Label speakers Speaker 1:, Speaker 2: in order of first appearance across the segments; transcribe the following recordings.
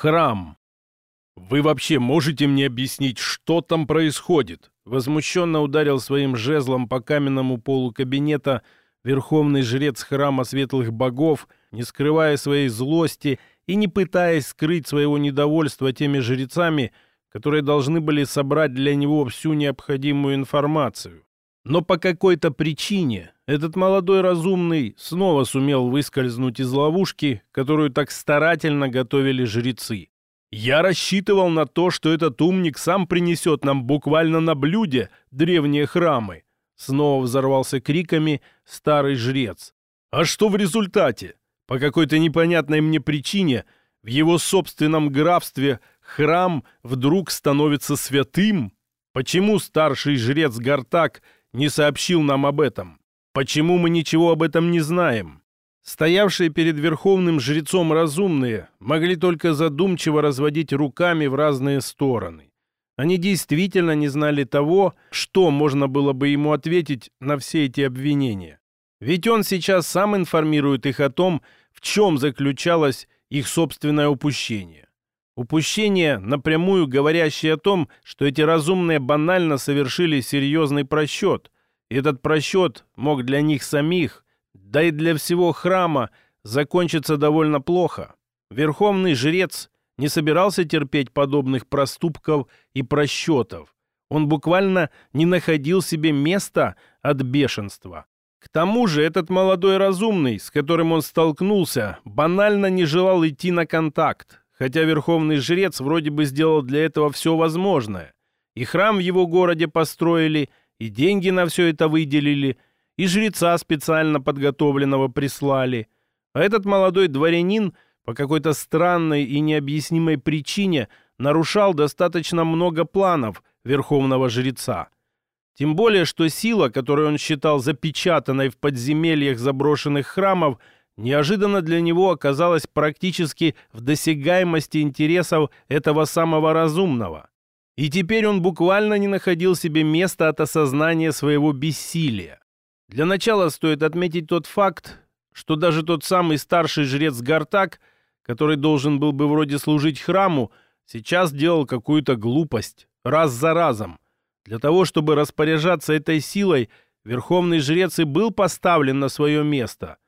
Speaker 1: Храм. «Вы вообще можете мне объяснить, что там происходит?» Возмущенно ударил своим жезлом по каменному полу кабинета верховный жрец храма светлых богов, не скрывая своей злости и не пытаясь скрыть своего недовольства теми жрецами, которые должны были собрать для него всю необходимую информацию. Но по какой-то причине этот молодой разумный снова сумел выскользнуть из ловушки, которую так старательно готовили жрецы. Я рассчитывал на то, что этот умник сам принесет нам буквально на блюде древние храмы. Снова взорвался криками старый жрец. А что в результате? По какой-то непонятной мне причине в его собственном графстве храм вдруг становится святым? Почему старший жрец Гартак не сообщил нам об этом? Почему мы ничего об этом не знаем? Стоявшие перед верховным жрецом разумные могли только задумчиво разводить руками в разные стороны. Они действительно не знали того, что можно было бы ему ответить на все эти обвинения. Ведь он сейчас сам информирует их о том, в чем заключалось их собственное упущение. Упущение, напрямую говорящее о том, что эти разумные банально совершили серьезный просчет. Этот просчет мог для них самих да и для всего храма закончится довольно плохо. Верховный жрец не собирался терпеть подобных проступков и просчетов. Он буквально не находил себе места от бешенства. К тому же этот молодой разумный, с которым он столкнулся, банально не желал идти на контакт, хотя верховный жрец вроде бы сделал для этого все возможное. И храм в его городе построили, и деньги на все это выделили – и жреца специально подготовленного прислали. А этот молодой дворянин по какой-то странной и необъяснимой причине нарушал достаточно много планов верховного жреца. Тем более, что сила, которую он считал запечатанной в подземельях заброшенных храмов, неожиданно для него оказалась практически в досягаемости интересов этого самого разумного. И теперь он буквально не находил себе места от осознания своего бессилия. Для начала стоит отметить тот факт, что даже тот самый старший жрец Гартак, который должен был бы вроде служить храму, сейчас делал какую-то глупость, раз за разом. Для того, чтобы распоряжаться этой силой, верховный жрец и был поставлен на свое место.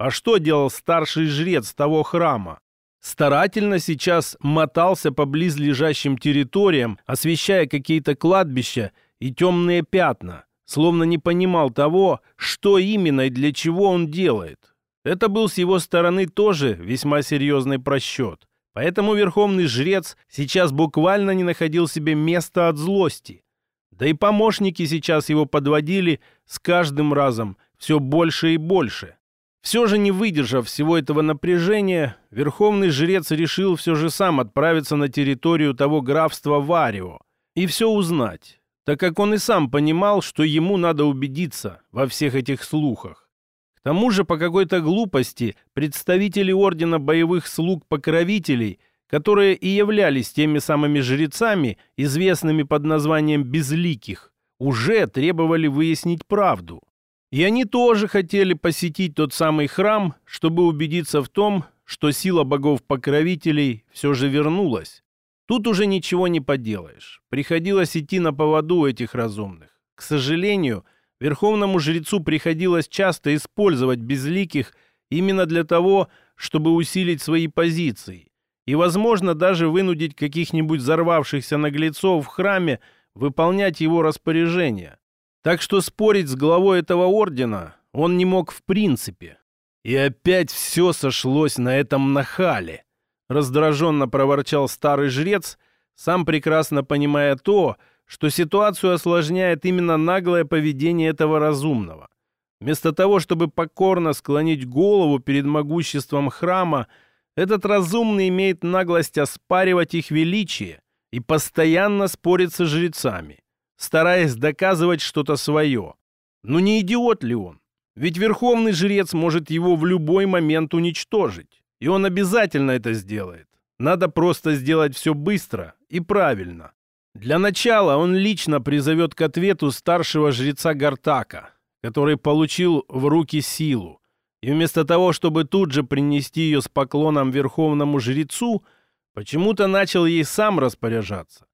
Speaker 1: А что делал старший жрец того храма? Старательно сейчас мотался по близлежащим территориям, освещая какие-то кладбища и темные пятна – словно не понимал того, что именно и для чего он делает. Это был с его стороны тоже весьма серьезный просчет. Поэтому верховный жрец сейчас буквально не находил себе места от злости. Да и помощники сейчас его подводили с каждым разом все больше и больше. Все же не выдержав всего этого напряжения, верховный жрец решил все же сам отправиться на территорию того графства Варио и все узнать так как он и сам понимал, что ему надо убедиться во всех этих слухах. К тому же по какой-то глупости представители Ордена Боевых Слуг-Покровителей, которые и являлись теми самыми жрецами, известными под названием «безликих», уже требовали выяснить правду. И они тоже хотели посетить тот самый храм, чтобы убедиться в том, что сила богов-покровителей все же вернулась. Тут уже ничего не поделаешь. Приходилось идти на поводу этих разумных. К сожалению, верховному жрецу приходилось часто использовать безликих именно для того, чтобы усилить свои позиции и, возможно, даже вынудить каких-нибудь взорвавшихся наглецов в храме выполнять его распоряжения. Так что спорить с главой этого ордена он не мог в принципе. И опять все сошлось на этом нахале раздраженно проворчал старый жрец, сам прекрасно понимая то, что ситуацию осложняет именно наглое поведение этого разумного. Вместо того, чтобы покорно склонить голову перед могуществом храма, этот разумный имеет наглость оспаривать их величие и постоянно спорит со жрецами, стараясь доказывать что-то свое. Ну не идиот ли он? Ведь верховный жрец может его в любой момент уничтожить. И он обязательно это сделает. Надо просто сделать все быстро и правильно. Для начала он лично призовет к ответу старшего жреца Гартака, который получил в руки силу. И вместо того, чтобы тут же принести ее с поклоном верховному жрецу, почему-то начал ей сам распоряжаться.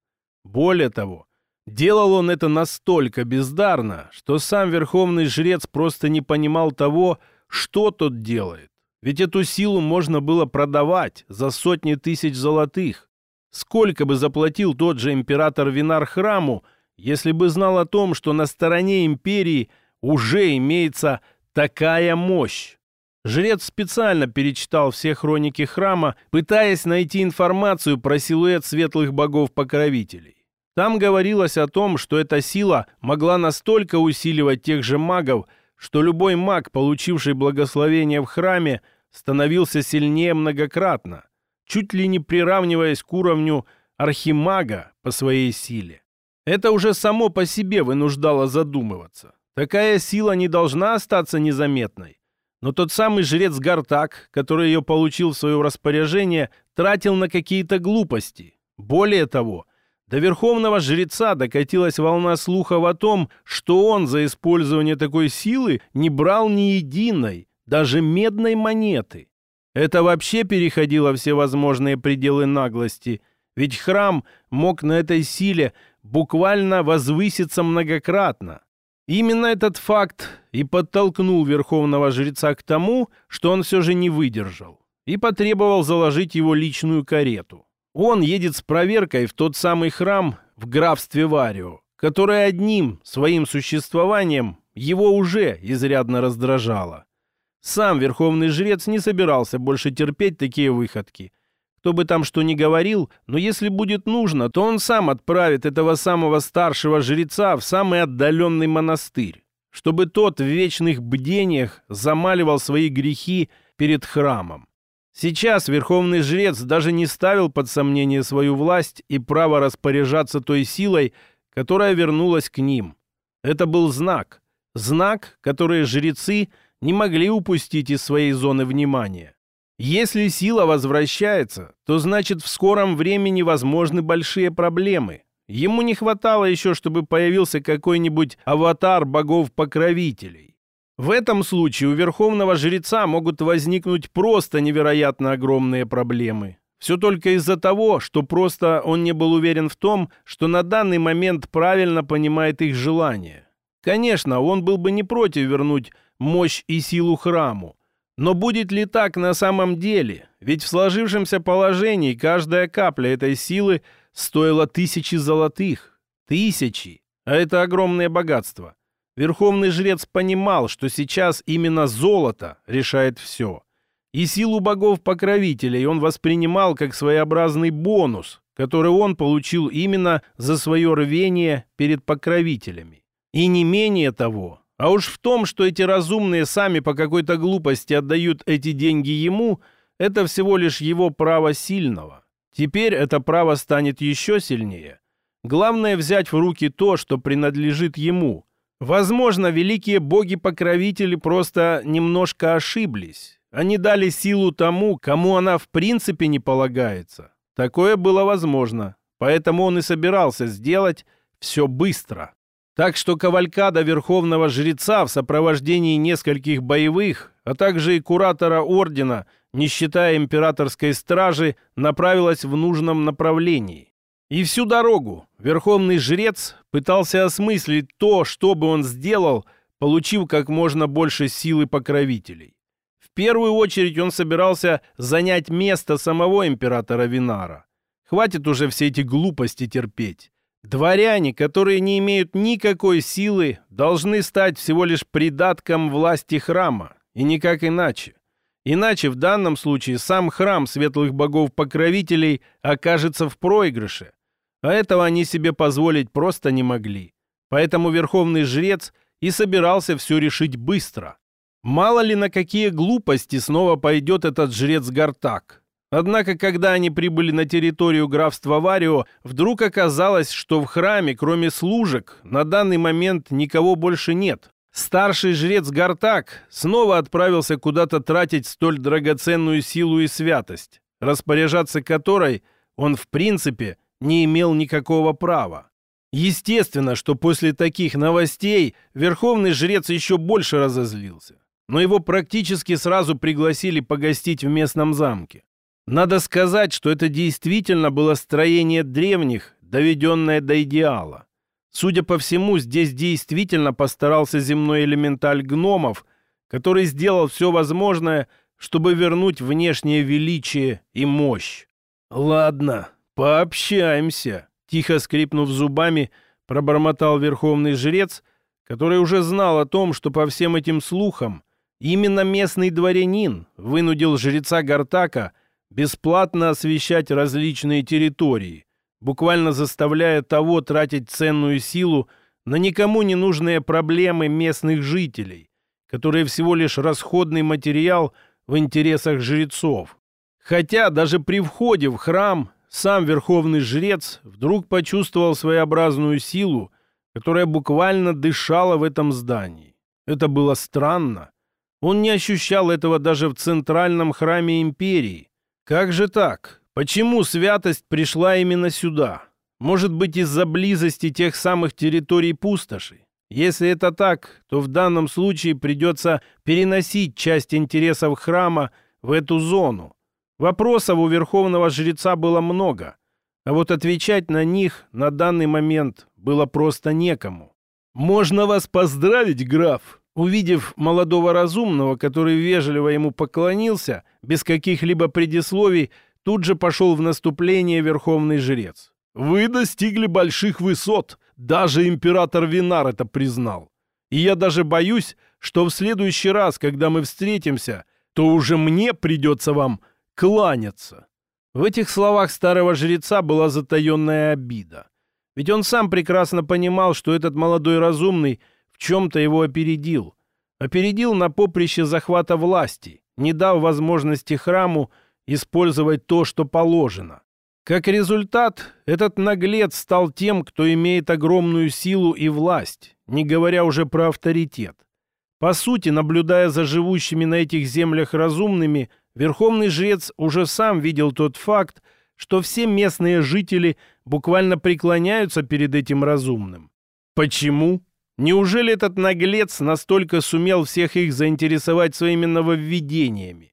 Speaker 1: Более того, делал он это настолько бездарно, что сам верховный жрец просто не понимал того, что тот делает. Ведь эту силу можно было продавать за сотни тысяч золотых. Сколько бы заплатил тот же император Винар храму, если бы знал о том, что на стороне империи уже имеется такая мощь. Жрец специально перечитал все хроники храма, пытаясь найти информацию про силуэт светлых богов-покровителей. Там говорилось о том, что эта сила могла настолько усиливать тех же магов, что любой маг, получивший благословение в храме, становился сильнее многократно, чуть ли не приравниваясь к уровню архимага по своей силе. Это уже само по себе вынуждало задумываться. Такая сила не должна остаться незаметной. Но тот самый жрец Гартак, который ее получил в свое распоряжение, тратил на какие-то глупости. Более того, до верховного жреца докатилась волна слухов о том, что он за использование такой силы не брал ни единой, даже медной монеты. Это вообще переходило все возможные пределы наглости, ведь храм мог на этой силе буквально возвыситься многократно. Именно этот факт и подтолкнул верховного жреца к тому, что он все же не выдержал и потребовал заложить его личную карету. Он едет с проверкой в тот самый храм в графстве Варио, который одним своим существованием его уже изрядно раздражало. Сам верховный жрец не собирался больше терпеть такие выходки – кто бы там что ни говорил, но если будет нужно, то он сам отправит этого самого старшего жреца в самый отдаленный монастырь, чтобы тот в вечных бдениях замаливал свои грехи перед храмом. Сейчас верховный жрец даже не ставил под сомнение свою власть и право распоряжаться той силой, которая вернулась к ним. Это был знак. Знак, который жрецы не могли упустить из своей зоны внимания. Если сила возвращается, то значит в скором времени возможны большие проблемы. Ему не хватало еще, чтобы появился какой-нибудь аватар богов-покровителей. В этом случае у верховного жреца могут возникнуть просто невероятно огромные проблемы. Все только из-за того, что просто он не был уверен в том, что на данный момент правильно понимает их желания. Конечно, он был бы не против вернуть мощь и силу храму, но будет ли так на самом деле? Ведь в сложившемся положении каждая капля этой силы стоила тысячи золотых. Тысячи! А это огромное богатство. Верховный жрец понимал, что сейчас именно золото решает все. И силу богов-покровителей он воспринимал как своеобразный бонус, который он получил именно за свое рвение перед покровителями. И не менее того, а уж в том, что эти разумные сами по какой-то глупости отдают эти деньги ему, это всего лишь его право сильного. Теперь это право станет еще сильнее. Главное взять в руки то, что принадлежит ему. Возможно, великие боги-покровители просто немножко ошиблись. Они дали силу тому, кому она в принципе не полагается. Такое было возможно. Поэтому он и собирался сделать все быстро. Так что кавалькада верховного жреца в сопровождении нескольких боевых, а также и куратора ордена, не считая императорской стражи, направилась в нужном направлении. И всю дорогу верховный жрец пытался осмыслить то, что бы он сделал, получив как можно больше силы покровителей. В первую очередь он собирался занять место самого императора Винара. Хватит уже все эти глупости терпеть. Дворяне, которые не имеют никакой силы, должны стать всего лишь придатком власти храма, и никак иначе. Иначе в данном случае сам храм светлых богов-покровителей окажется в проигрыше, а этого они себе позволить просто не могли. Поэтому верховный жрец и собирался все решить быстро. Мало ли на какие глупости снова пойдет этот жрец Гартак. Однако, когда они прибыли на территорию графства Варио, вдруг оказалось, что в храме, кроме служек, на данный момент никого больше нет. Старший жрец Гартак снова отправился куда-то тратить столь драгоценную силу и святость, распоряжаться которой он в принципе не имел никакого права. Естественно, что после таких новостей верховный жрец еще больше разозлился. Но его практически сразу пригласили погостить в местном замке. Надо сказать, что это действительно было строение древних, доведенное до идеала. Судя по всему, здесь действительно постарался земной элементаль гномов, который сделал все возможное, чтобы вернуть внешнее величие и мощь. «Ладно, пообщаемся», — тихо скрипнув зубами, пробормотал верховный жрец, который уже знал о том, что по всем этим слухам именно местный дворянин вынудил жреца Гартака бесплатно освещать различные территории, буквально заставляя того тратить ценную силу на никому не нужные проблемы местных жителей, которые всего лишь расходный материал в интересах жрецов. Хотя даже при входе в храм сам верховный жрец вдруг почувствовал своеобразную силу, которая буквально дышала в этом здании. Это было странно. Он не ощущал этого даже в центральном храме империи. Как же так? Почему святость пришла именно сюда? Может быть, из-за близости тех самых территорий пустоши? Если это так, то в данном случае придется переносить часть интересов храма в эту зону. Вопросов у верховного жреца было много, а вот отвечать на них на данный момент было просто некому. «Можно вас поздравить, граф!» Увидев молодого разумного, который вежливо ему поклонился, без каких-либо предисловий, тут же пошел в наступление верховный жрец. «Вы достигли больших высот!» Даже император Винар это признал. И я даже боюсь, что в следующий раз, когда мы встретимся, то уже мне придется вам кланяться». В этих словах старого жреца была затаенная обида. Ведь он сам прекрасно понимал, что этот молодой разумный в чем-то его опередил. Опередил на поприще захвата власти, не дав возможности храму использовать то, что положено. Как результат, этот наглец стал тем, кто имеет огромную силу и власть, не говоря уже про авторитет. По сути, наблюдая за живущими на этих землях разумными, верховный жрец уже сам видел тот факт, что все местные жители буквально преклоняются перед этим разумным. Почему? Неужели этот наглец настолько сумел всех их заинтересовать своими нововведениями?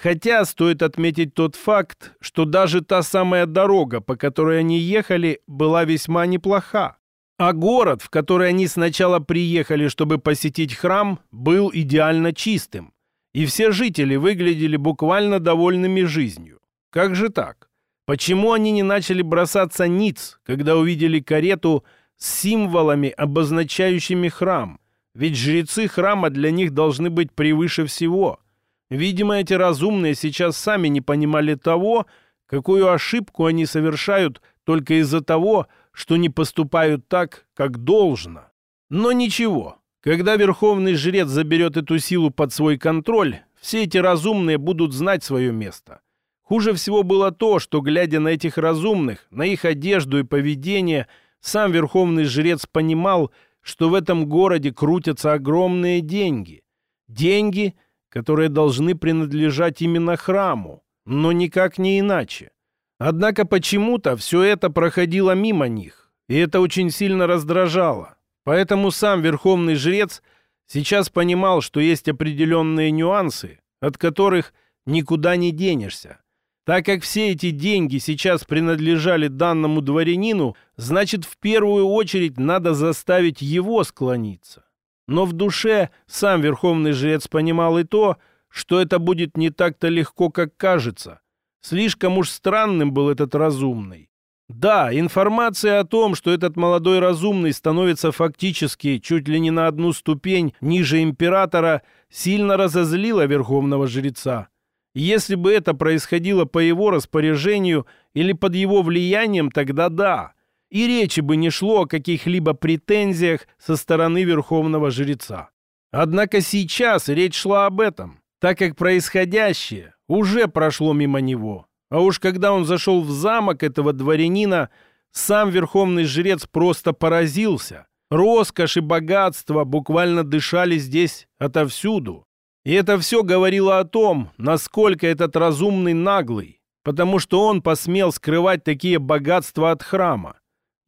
Speaker 1: Хотя стоит отметить тот факт, что даже та самая дорога, по которой они ехали, была весьма неплоха. А город, в который они сначала приехали, чтобы посетить храм, был идеально чистым. И все жители выглядели буквально довольными жизнью. Как же так? Почему они не начали бросаться ниц, когда увидели карету с символами, обозначающими храм? Ведь жрецы храма для них должны быть превыше всего – Видимо, эти разумные сейчас сами не понимали того, какую ошибку они совершают только из-за того, что не поступают так, как должно. Но ничего, когда верховный жрец заберет эту силу под свой контроль, все эти разумные будут знать свое место. Хуже всего было то, что, глядя на этих разумных, на их одежду и поведение, сам верховный жрец понимал, что в этом городе крутятся огромные деньги. Деньги, которые должны принадлежать именно храму, но никак не иначе. Однако почему-то все это проходило мимо них, и это очень сильно раздражало. Поэтому сам верховный жрец сейчас понимал, что есть определенные нюансы, от которых никуда не денешься. Так как все эти деньги сейчас принадлежали данному дворянину, значит, в первую очередь надо заставить его склониться. Но в душе сам верховный жрец понимал и то, что это будет не так-то легко, как кажется. Слишком уж странным был этот разумный. Да, информация о том, что этот молодой разумный становится фактически чуть ли не на одну ступень ниже императора, сильно разозлила верховного жреца. Если бы это происходило по его распоряжению или под его влиянием, тогда да и речи бы не шло о каких-либо претензиях со стороны верховного жреца. Однако сейчас речь шла об этом, так как происходящее уже прошло мимо него. А уж когда он зашел в замок этого дворянина, сам верховный жрец просто поразился. Роскошь и богатство буквально дышали здесь отовсюду. И это все говорило о том, насколько этот разумный наглый, потому что он посмел скрывать такие богатства от храма.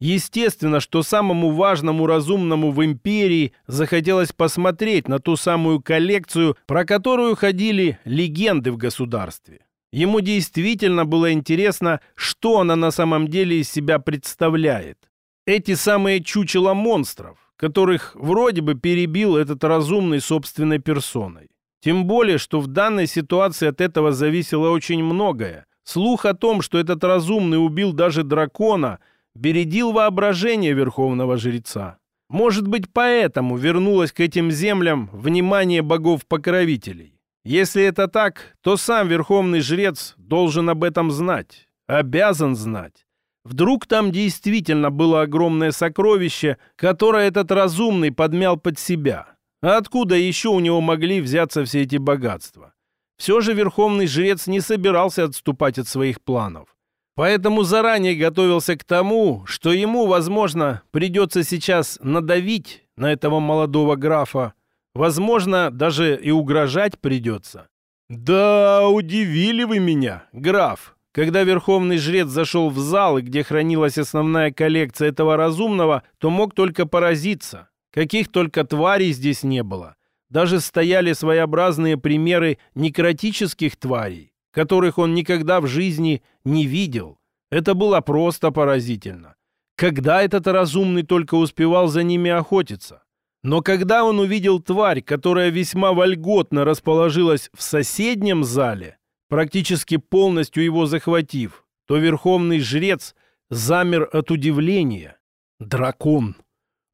Speaker 1: Естественно, что самому важному разумному в империи захотелось посмотреть на ту самую коллекцию, про которую ходили легенды в государстве. Ему действительно было интересно, что она на самом деле из себя представляет. Эти самые чучела монстров, которых вроде бы перебил этот разумный собственной персоной. Тем более, что в данной ситуации от этого зависело очень многое. Слух о том, что этот разумный убил даже дракона, бередил воображение верховного жреца. Может быть, поэтому вернулось к этим землям внимание богов-покровителей. Если это так, то сам верховный жрец должен об этом знать, обязан знать. Вдруг там действительно было огромное сокровище, которое этот разумный подмял под себя. А откуда еще у него могли взяться все эти богатства? Все же верховный жрец не собирался отступать от своих планов. Поэтому заранее готовился к тому, что ему, возможно, придется сейчас надавить на этого молодого графа, Возможно, даже и угрожать придется. «Да, удивили вы меня, граф!» Когда верховный жрец зашел в зал, где хранилась основная коллекция этого разумного, то мог только поразиться. Каких только тварей здесь не было. Даже стояли своеобразные примеры некротических тварей, которых он никогда в жизни не видел. Это было просто поразительно. Когда этот разумный только успевал за ними охотиться? Но когда он увидел тварь, которая весьма вольготно расположилась в соседнем зале, практически полностью его захватив, то верховный жрец замер от удивления. «Дракон!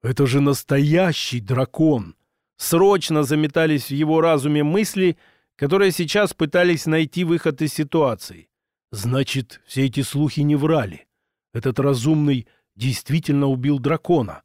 Speaker 1: Это же настоящий дракон!» Срочно заметались в его разуме мысли, которые сейчас пытались найти выход из ситуации. «Значит, все эти слухи не врали. Этот разумный действительно убил дракона.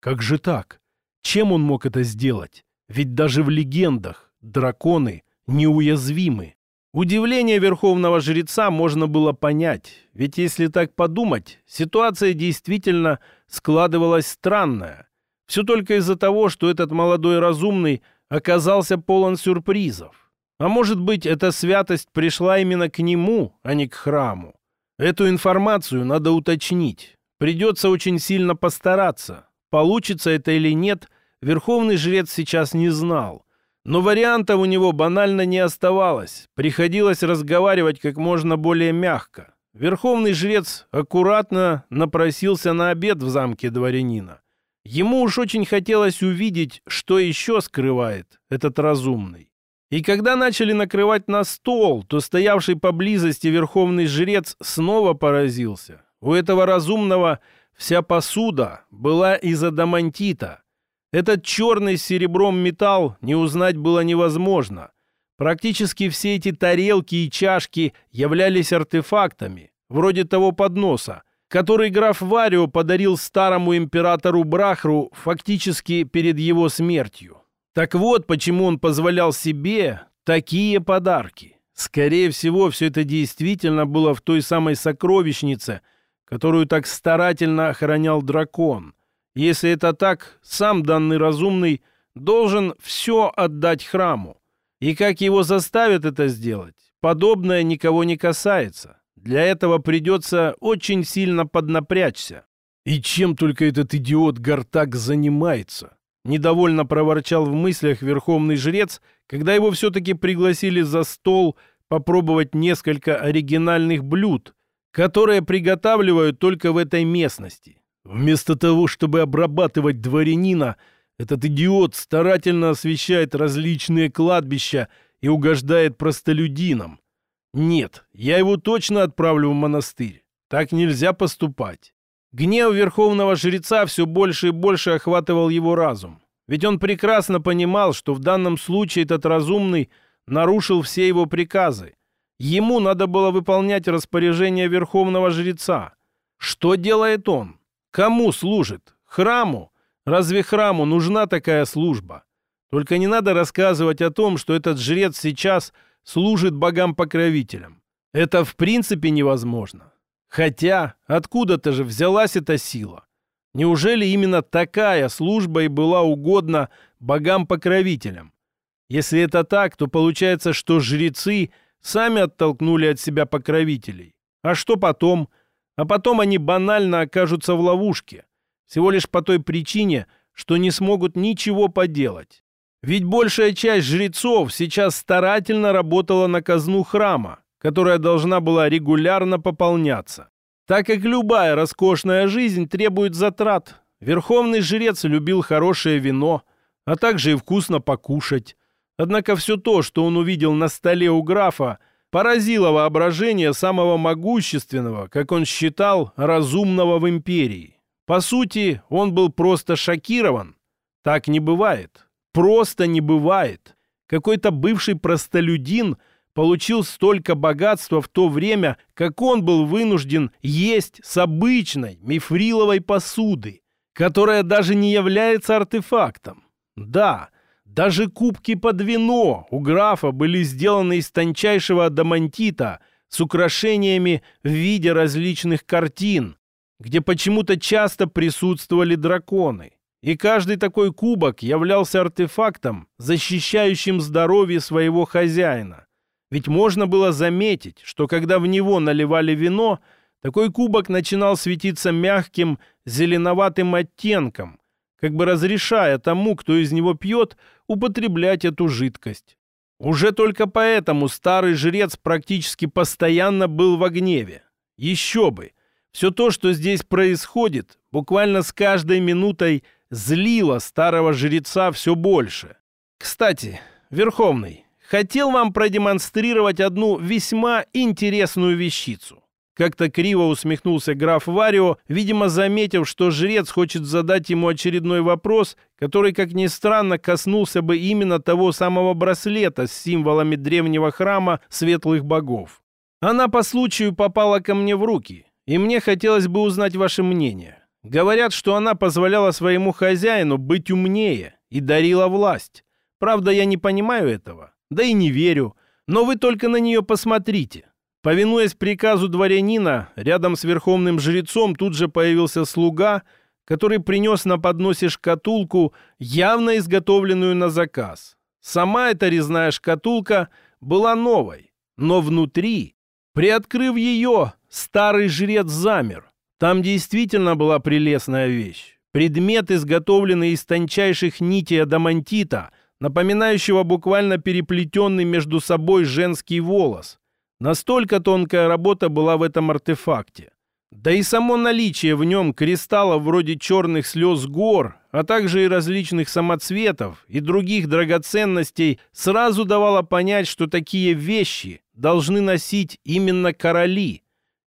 Speaker 1: Как же так?» Чем он мог это сделать? Ведь даже в легендах драконы неуязвимы. Удивление верховного жреца можно было понять, ведь если так подумать, ситуация действительно складывалась странная. Все только из-за того, что этот молодой разумный оказался полон сюрпризов. А может быть, эта святость пришла именно к нему, а не к храму. Эту информацию надо уточнить. Придется очень сильно постараться, Получится это или нет, верховный жрец сейчас не знал. Но вариантов у него банально не оставалось. Приходилось разговаривать как можно более мягко. Верховный жрец аккуратно напросился на обед в замке дворянина. Ему уж очень хотелось увидеть, что еще скрывает этот разумный. И когда начали накрывать на стол, то стоявший поблизости верховный жрец снова поразился. У этого разумного Вся посуда была из адамантита. Этот черный с серебром металл не узнать было невозможно. Практически все эти тарелки и чашки являлись артефактами, вроде того подноса, который граф Варио подарил старому императору Брахру фактически перед его смертью. Так вот, почему он позволял себе такие подарки. Скорее всего, все это действительно было в той самой сокровищнице – которую так старательно охранял дракон. Если это так, сам данный разумный должен все отдать храму. И как его заставят это сделать, подобное никого не касается. Для этого придется очень сильно поднапрячься. И чем только этот идиот Гартак занимается? Недовольно проворчал в мыслях верховный жрец, когда его все-таки пригласили за стол попробовать несколько оригинальных блюд, которые приготавливают только в этой местности. Вместо того, чтобы обрабатывать дворянина, этот идиот старательно освещает различные кладбища и угождает простолюдинам. Нет, я его точно отправлю в монастырь. Так нельзя поступать. Гнев верховного жреца все больше и больше охватывал его разум. Ведь он прекрасно понимал, что в данном случае этот разумный нарушил все его приказы. Ему надо было выполнять распоряжение верховного жреца. Что делает он? Кому служит? Храму? Разве храму нужна такая служба? Только не надо рассказывать о том, что этот жрец сейчас служит богам-покровителям. Это в принципе невозможно. Хотя откуда-то же взялась эта сила? Неужели именно такая служба и была угодна богам-покровителям? Если это так, то получается, что жрецы – Сами оттолкнули от себя покровителей. А что потом? А потом они банально окажутся в ловушке. Всего лишь по той причине, что не смогут ничего поделать. Ведь большая часть жрецов сейчас старательно работала на казну храма. которая должна была регулярно пополняться. Так как любая роскошная жизнь требует затрат, верховный жрец любил хорошее вино, а также и вкусно покушать. Однако все то, что он увидел на столе у графа, поразило воображение самого могущественного, как он считал, разумного в империи. По сути, он был просто шокирован. Так не бывает. Просто не бывает. Какой-то бывший простолюдин получил столько богатства в то время, как он был вынужден есть с обычной мифриловой посуды, которая даже не является артефактом. Да, даже кубки под вино у графа были сделаны из тончайшего адамантита с украшениями в виде различных картин, где почему-то часто присутствовали драконы. И каждый такой кубок являлся артефактом, защищающим здоровье своего хозяина. Ведь можно было заметить, что когда в него наливали вино, такой кубок начинал светиться мягким зеленоватым оттенком, как бы разрешая тому, кто из него пьет, употреблять эту жидкость. Уже только поэтому старый жрец практически постоянно был в гневе. Еще бы! Все то, что здесь происходит, буквально с каждой минутой злило старого жреца все больше. Кстати, Верховный, хотел вам продемонстрировать одну весьма интересную вещицу. Как-то криво усмехнулся граф Варио, видимо, заметив, что жрец хочет задать ему очередной вопрос, который, как ни странно, коснулся бы именно того самого браслета с символами древнего храма светлых богов. Она по случаю попала ко мне в руки, и мне хотелось бы узнать ваше мнение. Говорят, что она позволяла своему хозяину быть умнее и дарила власть. Правда, я не понимаю этого, да и не верю. Но вы только на нее посмотрите. Повинуясь приказу дворянина, рядом с верховным жрецом тут же появился слуга, который принес на подносе шкатулку, явно изготовленную на заказ. Сама эта резная шкатулка была новой, но внутри, приоткрыв ее, старый жрец замер. Там действительно была прелестная вещь. Предмет, изготовленный из тончайших нитей адамантита, напоминающего буквально переплетенный между собой женский волос. Настолько тонкая работа была в этом артефакте. Да и само наличие в нем кристаллов вроде черных слез гор, а также и различных самоцветов и других драгоценностей сразу давало понять, что такие вещи должны носить именно короли.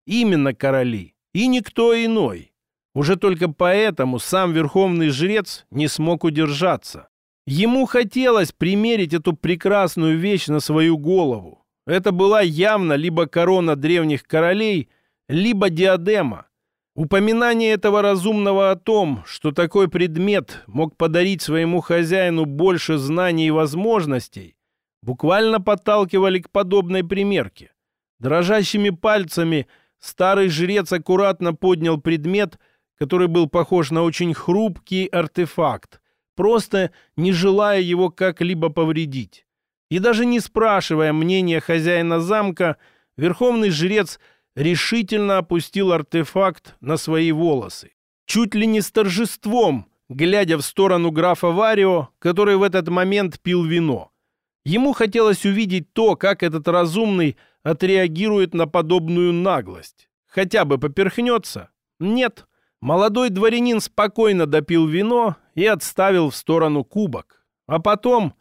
Speaker 1: Именно короли и никто иной. Уже только поэтому сам верховный жрец не смог удержаться. Ему хотелось примерить эту прекрасную вещь на свою голову. Это была явно либо корона древних королей, либо диадема. Упоминание этого разумного о том, что такой предмет мог подарить своему хозяину больше знаний и возможностей, буквально подталкивали к подобной примерке. Дрожащими пальцами – Старый жрец аккуратно поднял предмет, который был похож на очень хрупкий артефакт, просто не желая его как-либо повредить. И даже не спрашивая мнения хозяина замка, верховный жрец решительно опустил артефакт на свои волосы. Чуть ли не с торжеством, глядя в сторону графа Варио, который в этот момент пил вино. Ему хотелось увидеть то, как этот разумный отреагирует на подобную наглость. Хотя бы поперхнется? Нет. Молодой дворянин спокойно допил вино и отставил в сторону кубок. А потом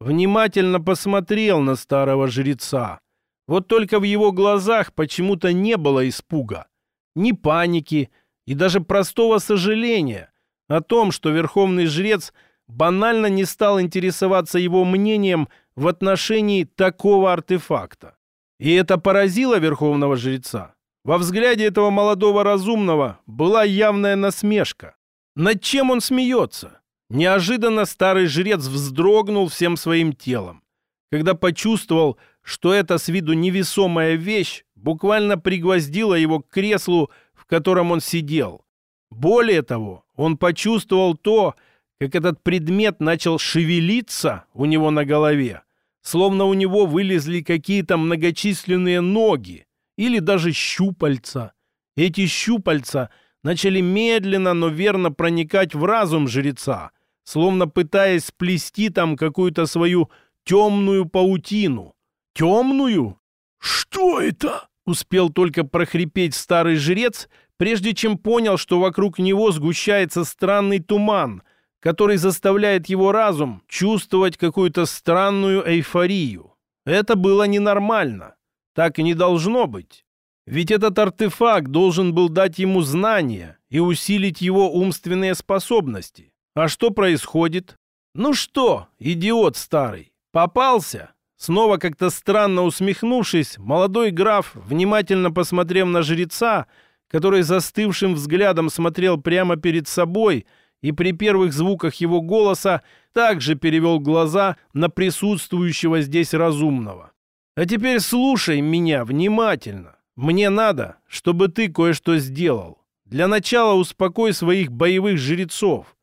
Speaker 1: внимательно посмотрел на старого жреца. Вот только в его глазах почему-то не было испуга, ни паники и даже простого сожаления о том, что верховный жрец банально не стал интересоваться его мнением в отношении такого артефакта. И это поразило верховного жреца. Во взгляде этого молодого разумного была явная насмешка. Над чем он смеется? Неожиданно старый жрец вздрогнул всем своим телом, когда почувствовал, что эта с виду невесомая вещь буквально пригвоздила его к креслу, в котором он сидел. Более того, он почувствовал то, как этот предмет начал шевелиться у него на голове, словно у него вылезли какие-то многочисленные ноги или даже щупальца. Эти щупальца начали медленно, но верно проникать в разум жреца, словно пытаясь сплести там какую-то свою темную паутину. Темную? «Что это?» — успел только прохрипеть старый жрец, прежде чем понял, что вокруг него сгущается странный туман, который заставляет его разум чувствовать какую-то странную эйфорию. Это было ненормально. Так и не должно быть. Ведь этот артефакт должен был дать ему знания и усилить его умственные способности. А что происходит? Ну что, идиот старый, попался? Снова как-то странно усмехнувшись, молодой граф, внимательно посмотрев на жреца, который застывшим взглядом смотрел прямо перед собой и при первых звуках его голоса также перевел глаза на присутствующего здесь разумного. «А теперь слушай меня внимательно. Мне надо, чтобы ты кое-что сделал. Для начала успокой своих боевых жрецов.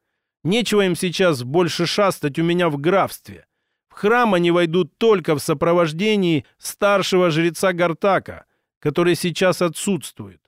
Speaker 1: Нечего им сейчас больше шастать у меня в графстве храм они войдут только в сопровождении старшего жреца Гартака, который сейчас отсутствует.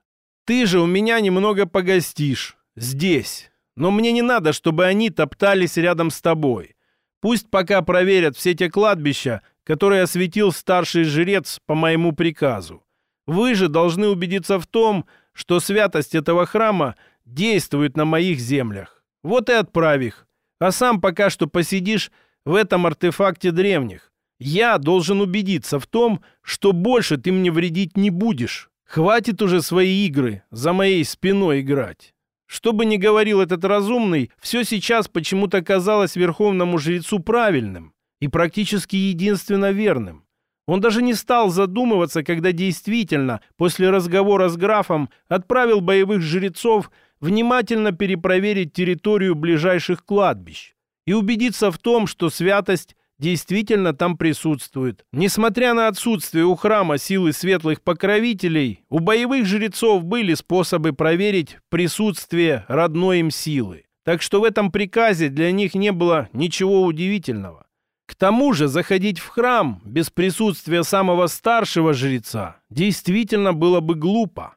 Speaker 1: Ты же у меня немного погостишь. Здесь. Но мне не надо, чтобы они топтались рядом с тобой. Пусть пока проверят все те кладбища, которые осветил старший жрец по моему приказу. Вы же должны убедиться в том, что святость этого храма действует на моих землях. Вот и отправь их. А сам пока что посидишь в этом артефакте древних. Я должен убедиться в том, что больше ты мне вредить не будешь. Хватит уже свои игры за моей спиной играть. Что бы ни говорил этот разумный, все сейчас почему-то казалось верховному жрецу правильным и практически единственно верным. Он даже не стал задумываться, когда действительно, после разговора с графом, отправил боевых жрецов внимательно перепроверить территорию ближайших кладбищ и убедиться в том, что святость действительно там присутствует. Несмотря на отсутствие у храма силы светлых покровителей, у боевых жрецов были способы проверить присутствие родной им силы. Так что в этом приказе для них не было ничего удивительного. К тому же заходить в храм без присутствия самого старшего жреца действительно было бы глупо.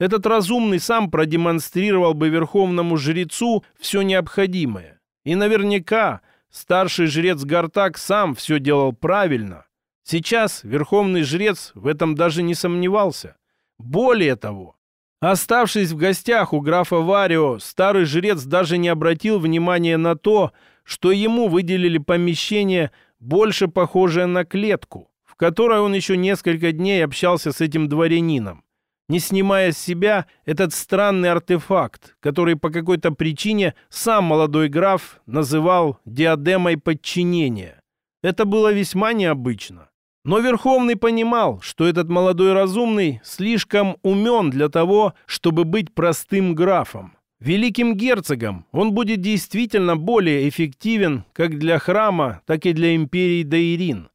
Speaker 1: Этот разумный сам продемонстрировал бы верховному жрецу все необходимое. И наверняка старший жрец Гартак сам все делал правильно. Сейчас верховный жрец в этом даже не сомневался. Более того, оставшись в гостях у графа Варио, старый жрец даже не обратил внимания на то, что ему выделили помещение, больше похожее на клетку, в которой он еще несколько дней общался с этим дворянином не снимая с себя этот странный артефакт, который по какой-то причине сам молодой граф называл диадемой подчинения. Это было весьма необычно. Но Верховный понимал, что этот молодой разумный слишком умен для того, чтобы быть простым графом. Великим герцогом он будет действительно более эффективен как для храма, так и для империи Даирин.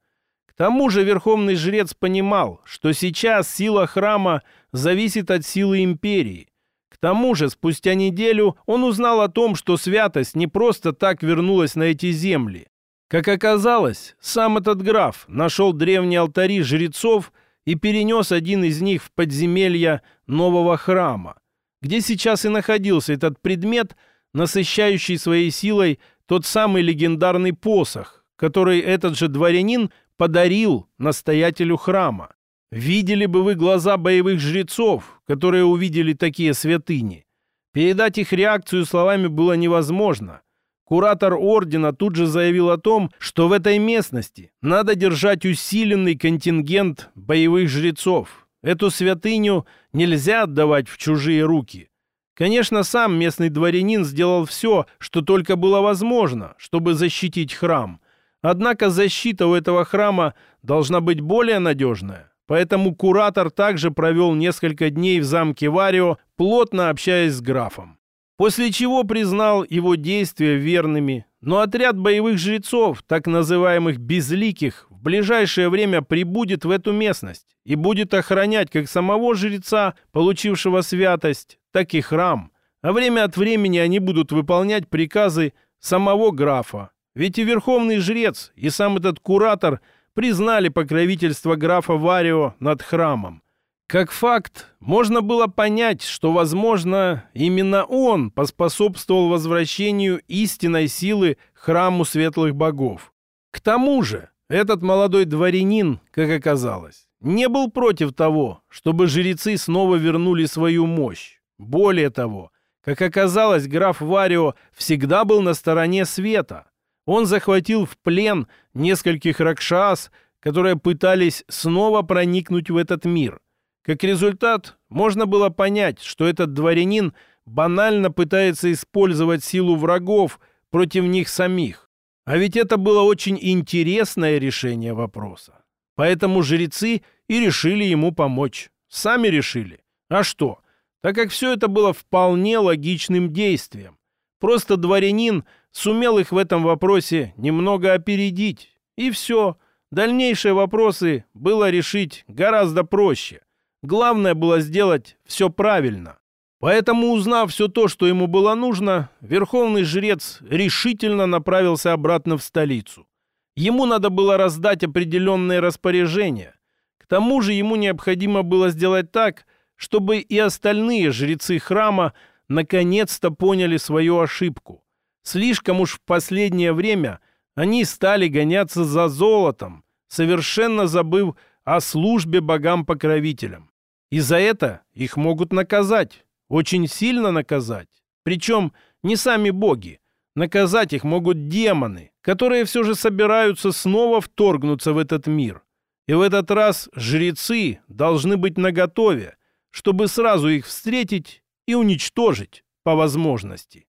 Speaker 1: К тому же Верховный Жрец понимал, что сейчас сила храма зависит от силы империи. К тому же, спустя неделю он узнал о том, что святость не просто так вернулась на эти земли. Как оказалось, сам этот граф нашел древние алтари жрецов и перенес один из них в подземелья нового храма, где сейчас и находился этот предмет, насыщающий своей силой тот самый легендарный посох, который этот же дворянин подарил настоятелю храма. Видели бы вы глаза боевых жрецов, которые увидели такие святыни. Передать их реакцию словами было невозможно. Куратор ордена тут же заявил о том, что в этой местности надо держать усиленный контингент боевых жрецов. Эту святыню нельзя отдавать в чужие руки. Конечно, сам местный дворянин сделал все, что только было возможно, чтобы защитить храм. Однако защита у этого храма должна быть более надежная. Поэтому куратор также провел несколько дней в замке Варио, плотно общаясь с графом. После чего признал его действия верными, но отряд боевых жрецов, так называемых «безликих», в ближайшее время прибудет в эту местность и будет охранять как самого жреца, получившего святость, так и храм. А время от времени они будут выполнять приказы самого графа. Ведь и верховный жрец, и сам этот куратор – признали покровительство графа Варио над храмом. Как факт, можно было понять, что, возможно, именно он поспособствовал возвращению истинной силы храму светлых богов. К тому же, этот молодой дворянин, как оказалось, не был против того, чтобы жрецы снова вернули свою мощь. Более того, как оказалось, граф Варио всегда был на стороне света. Он захватил в плен нескольких ракшас, которые пытались снова проникнуть в этот мир. Как результат, можно было понять, что этот дворянин банально пытается использовать силу врагов против них самих. А ведь это было очень интересное решение вопроса. Поэтому жрецы и решили ему помочь. Сами решили. А что? Так как все это было вполне логичным действием. Просто дворянин сумел их в этом вопросе немного опередить. И все. Дальнейшие вопросы было решить гораздо проще. Главное было сделать все правильно. Поэтому, узнав все то, что ему было нужно, верховный жрец решительно направился обратно в столицу. Ему надо было раздать определенные распоряжения. К тому же ему необходимо было сделать так, чтобы и остальные жрецы храма наконец-то поняли свою ошибку. Слишком уж в последнее время они стали гоняться за золотом, совершенно забыв о службе богам-покровителям. И за это их могут наказать, очень сильно наказать. Причем не сами боги. Наказать их могут демоны, которые все же собираются снова вторгнуться в этот мир. И в этот раз жрецы должны быть наготове, чтобы сразу их встретить и уничтожить по возможности.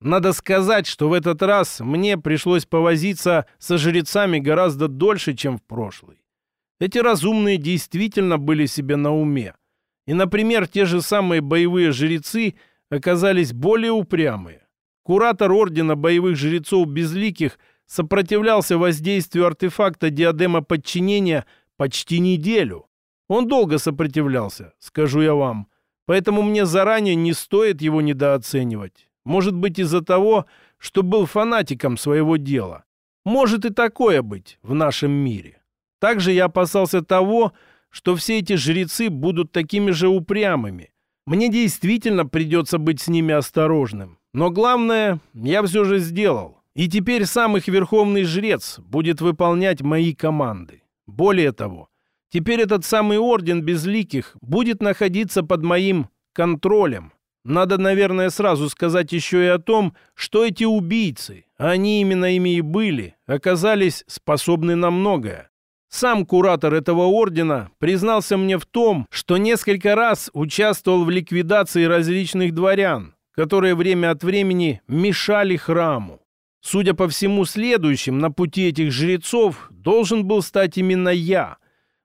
Speaker 1: Надо сказать, что в этот раз мне пришлось повозиться со жрецами гораздо дольше, чем в прошлый. Эти разумные действительно были себе на уме. И, например, те же самые боевые жрецы оказались более упрямые. Куратор Ордена боевых жрецов Безликих сопротивлялся воздействию артефакта диадема подчинения почти неделю. Он долго сопротивлялся, скажу я вам. Поэтому мне заранее не стоит его недооценивать. Может быть из-за того, что был фанатиком своего дела. Может и такое быть в нашем мире. Также я опасался того, что все эти жрецы будут такими же упрямыми. Мне действительно придется быть с ними осторожным. Но главное, я все же сделал. И теперь сам их верховный жрец будет выполнять мои команды. Более того, теперь этот самый орден безликих будет находиться под моим контролем. Надо, наверное, сразу сказать еще и о том, что эти убийцы, они именно ими и были, оказались способны на многое. Сам куратор этого ордена признался мне в том, что несколько раз участвовал в ликвидации различных дворян, которые время от времени мешали храму. Судя по всему, следующим на пути этих жрецов должен был стать именно я.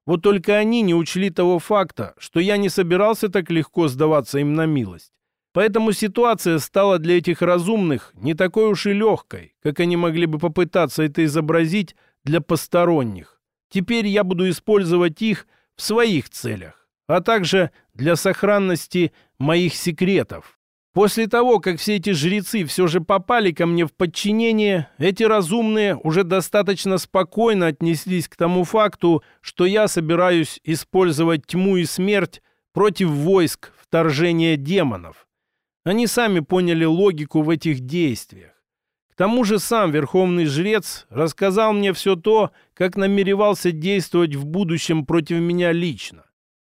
Speaker 1: Вот только они не учли того факта, что я не собирался так легко сдаваться им на милость. Поэтому ситуация стала для этих разумных не такой уж и легкой, как они могли бы попытаться это изобразить для посторонних. Теперь я буду использовать их в своих целях, а также для сохранности моих секретов. После того, как все эти жрецы все же попали ко мне в подчинение, эти разумные уже достаточно спокойно отнеслись к тому факту, что я собираюсь использовать тьму и смерть против войск вторжения демонов. Они сами поняли логику в этих действиях. К тому же сам верховный жрец рассказал мне все то, как намеревался действовать в будущем против меня лично.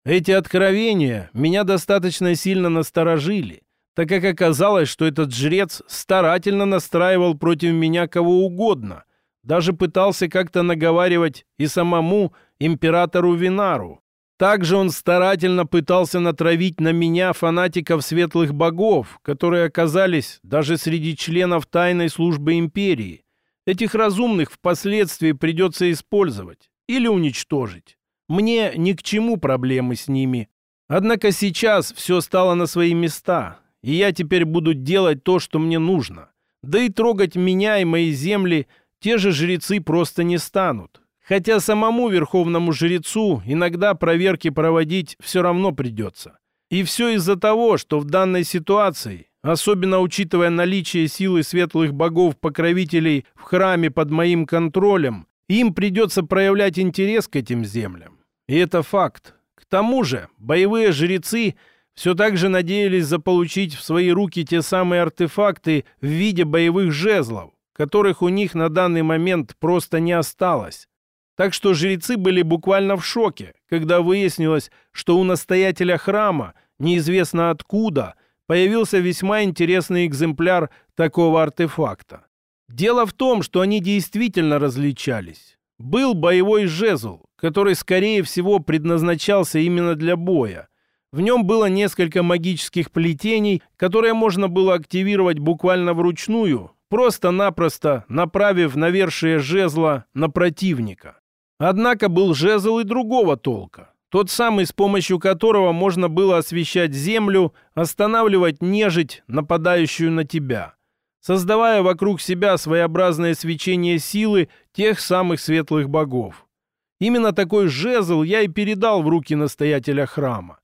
Speaker 1: Эти откровения меня достаточно сильно насторожили, так как оказалось, что этот жрец старательно настраивал против меня кого угодно, даже пытался как-то наговаривать и самому императору Винару. Также он старательно пытался натравить на меня фанатиков светлых богов, которые оказались даже среди членов тайной службы империи. Этих разумных впоследствии придется использовать или уничтожить. Мне ни к чему проблемы с ними. Однако сейчас все стало на свои места, и я теперь буду делать то, что мне нужно. Да и трогать меня и мои земли те же жрецы просто не станут. Хотя самому верховному жрецу иногда проверки проводить все равно придется. И все из-за того, что в данной ситуации, особенно учитывая наличие силы светлых богов-покровителей в храме под моим контролем, им придется проявлять интерес к этим землям. И это факт. К тому же боевые жрецы все так же надеялись заполучить в свои руки те самые артефакты в виде боевых жезлов, которых у них на данный момент просто не осталось. Так что жрецы были буквально в шоке, когда выяснилось, что у настоятеля храма, неизвестно откуда, появился весьма интересный экземпляр такого артефакта. Дело в том, что они действительно различались. Был боевой жезл, который, скорее всего, предназначался именно для боя. В нем было несколько магических плетений, которые можно было активировать буквально вручную, просто-напросто направив навершие жезла на противника. Однако был жезл и другого толка. Тот самый, с помощью которого можно было освещать землю, останавливать нежить, нападающую на тебя создавая вокруг себя своеобразное свечение силы тех самых светлых богов. Именно такой жезл я и передал в руки настоятеля храма.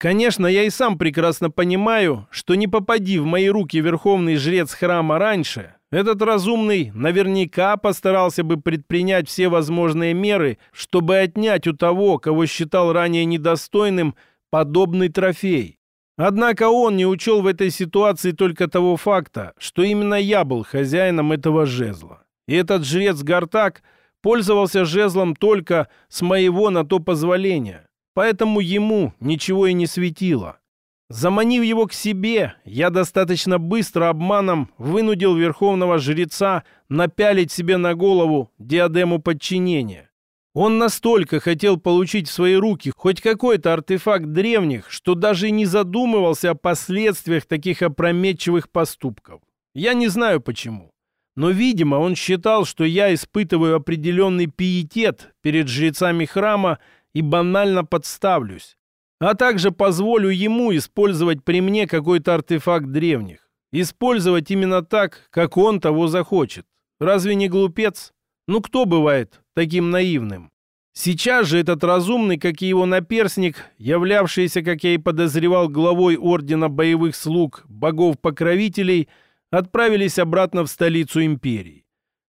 Speaker 1: Конечно, я и сам прекрасно понимаю, что не попади в мои руки верховный жрец храма раньше, этот разумный наверняка постарался бы предпринять все возможные меры, чтобы отнять у того, кого считал ранее недостойным, подобный трофей. Однако он не учел в этой ситуации только того факта, что именно я был хозяином этого жезла. И этот жрец Гартак пользовался жезлом только с моего на то позволения, поэтому ему ничего и не светило. Заманив его к себе, я достаточно быстро обманом вынудил верховного жреца напялить себе на голову диадему подчинения. Он настолько хотел получить в свои руки хоть какой-то артефакт древних, что даже не задумывался о последствиях таких опрометчивых поступков. Я не знаю почему. Но, видимо, он считал, что я испытываю определенный пиетет перед жрецами храма и банально подставлюсь. А также позволю ему использовать при мне какой-то артефакт древних. Использовать именно так, как он того захочет. Разве не глупец? Ну кто бывает таким наивным? Сейчас же этот разумный, как и его наперсник, являвшийся, как я и подозревал, главой Ордена Боевых Слуг Богов-Покровителей, отправились обратно в столицу империи.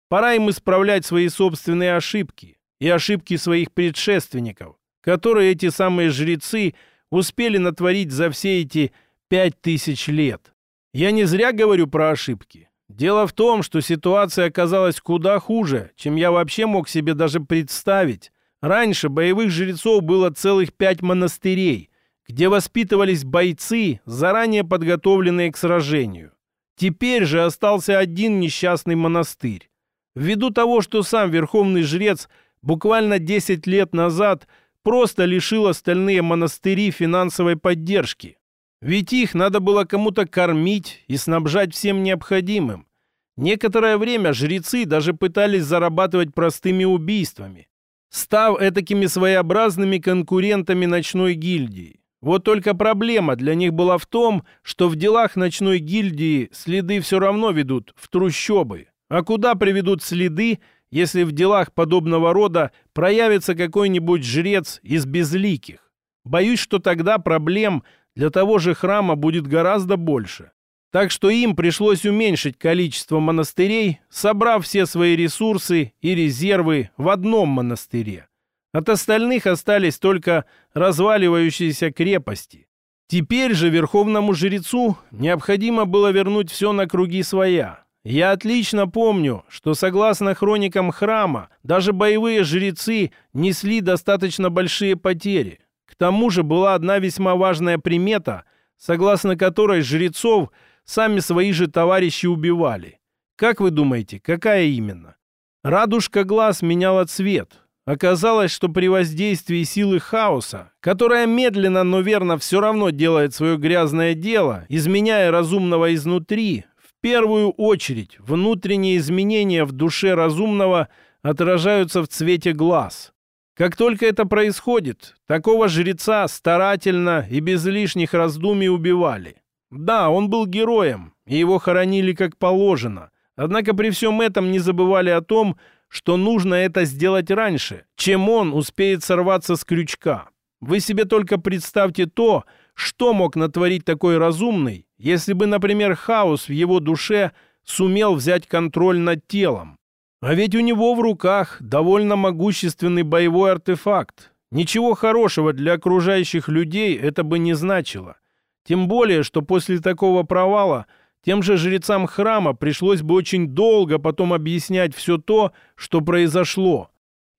Speaker 1: Пора им исправлять свои собственные ошибки и ошибки своих предшественников, которые эти самые жрецы успели натворить за все эти пять тысяч лет. Я не зря говорю про ошибки. Дело в том, что ситуация оказалась куда хуже, чем я вообще мог себе даже представить. Раньше боевых жрецов было целых пять монастырей, где воспитывались бойцы, заранее подготовленные к сражению. Теперь же остался один несчастный монастырь. Ввиду того, что сам верховный жрец буквально 10 лет назад просто лишил остальные монастыри финансовой поддержки. Ведь их надо было кому-то кормить и снабжать всем необходимым. Некоторое время жрецы даже пытались зарабатывать простыми убийствами, став этакими своеобразными конкурентами ночной гильдии. Вот только проблема для них была в том, что в делах ночной гильдии следы все равно ведут в трущобы. А куда приведут следы, если в делах подобного рода проявится какой-нибудь жрец из безликих? Боюсь, что тогда проблем для того же храма будет гораздо больше. Так что им пришлось уменьшить количество монастырей, собрав все свои ресурсы и резервы в одном монастыре. От остальных остались только разваливающиеся крепости. Теперь же верховному жрецу необходимо было вернуть все на круги своя. Я отлично помню, что согласно хроникам храма, даже боевые жрецы несли достаточно большие потери. К тому же была одна весьма важная примета, согласно которой жрецов сами свои же товарищи убивали. Как вы думаете, какая именно? Радужка глаз меняла цвет. Оказалось, что при воздействии силы хаоса, которая медленно, но верно все равно делает свое грязное дело, изменяя разумного изнутри, первую очередь внутренние изменения в душе разумного отражаются в цвете глаз. Как только это происходит, такого жреца старательно и без лишних раздумий убивали. Да, он был героем, и его хоронили как положено. Однако при всем этом не забывали о том, что нужно это сделать раньше, чем он успеет сорваться с крючка. Вы себе только представьте то, что мог натворить такой разумный, если бы, например, хаос в его душе сумел взять контроль над телом. А ведь у него в руках довольно могущественный боевой артефакт. Ничего хорошего для окружающих людей это бы не значило. Тем более, что после такого провала тем же жрецам храма пришлось бы очень долго потом объяснять все то, что произошло.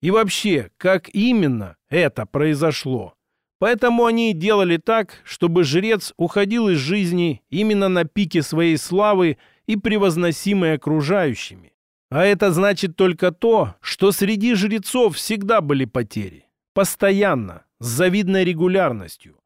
Speaker 1: И вообще, как именно это произошло? Поэтому они делали так, чтобы жрец уходил из жизни именно на пике своей славы и превозносимой окружающими. А это значит только то, что среди жрецов всегда были потери. Постоянно, с завидной регулярностью.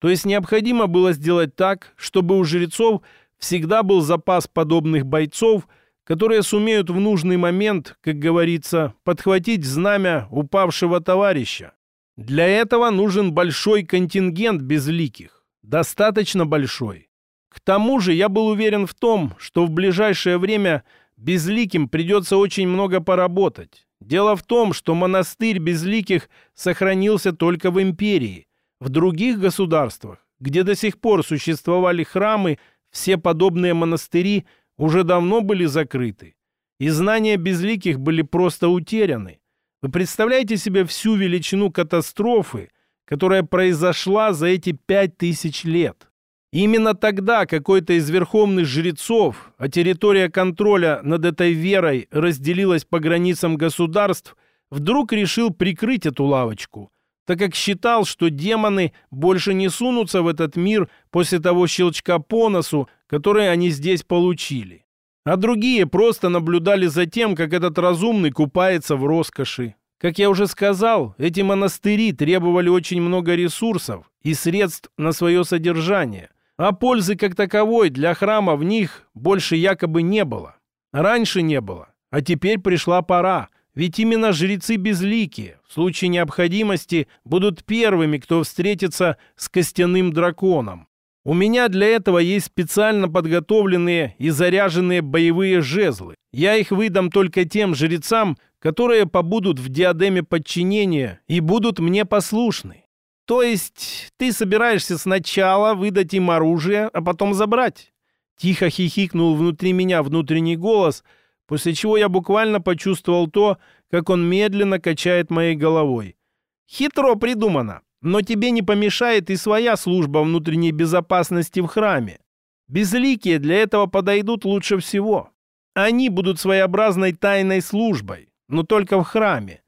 Speaker 1: То есть необходимо было сделать так, чтобы у жрецов всегда был запас подобных бойцов, которые сумеют в нужный момент, как говорится, подхватить знамя упавшего товарища. Для этого нужен большой контингент безликих, достаточно большой. К тому же я был уверен в том, что в ближайшее время безликим придется очень много поработать. Дело в том, что монастырь безликих сохранился только в империи. В других государствах, где до сих пор существовали храмы, все подобные монастыри уже давно были закрыты. И знания безликих были просто утеряны. Вы представляете себе всю величину катастрофы, которая произошла за эти пять тысяч лет? Именно тогда какой-то из верховных жрецов, а территория контроля над этой верой разделилась по границам государств, вдруг решил прикрыть эту лавочку, так как считал, что демоны больше не сунутся в этот мир после того щелчка по носу, который они здесь получили а другие просто наблюдали за тем, как этот разумный купается в роскоши. Как я уже сказал, эти монастыри требовали очень много ресурсов и средств на свое содержание, а пользы как таковой для храма в них больше якобы не было. Раньше не было, а теперь пришла пора, ведь именно жрецы безликие в случае необходимости будут первыми, кто встретится с костяным драконом. У меня для этого есть специально подготовленные и заряженные боевые жезлы. Я их выдам только тем жрецам, которые побудут в диадеме подчинения и будут мне послушны. То есть ты собираешься сначала выдать им оружие, а потом забрать? Тихо хихикнул внутри меня внутренний голос, после чего я буквально почувствовал то, как он медленно качает моей головой. Хитро придумано. Но тебе не помешает и своя служба внутренней безопасности в храме. Безликие для этого подойдут лучше всего. Они будут своеобразной тайной службой, но только в храме.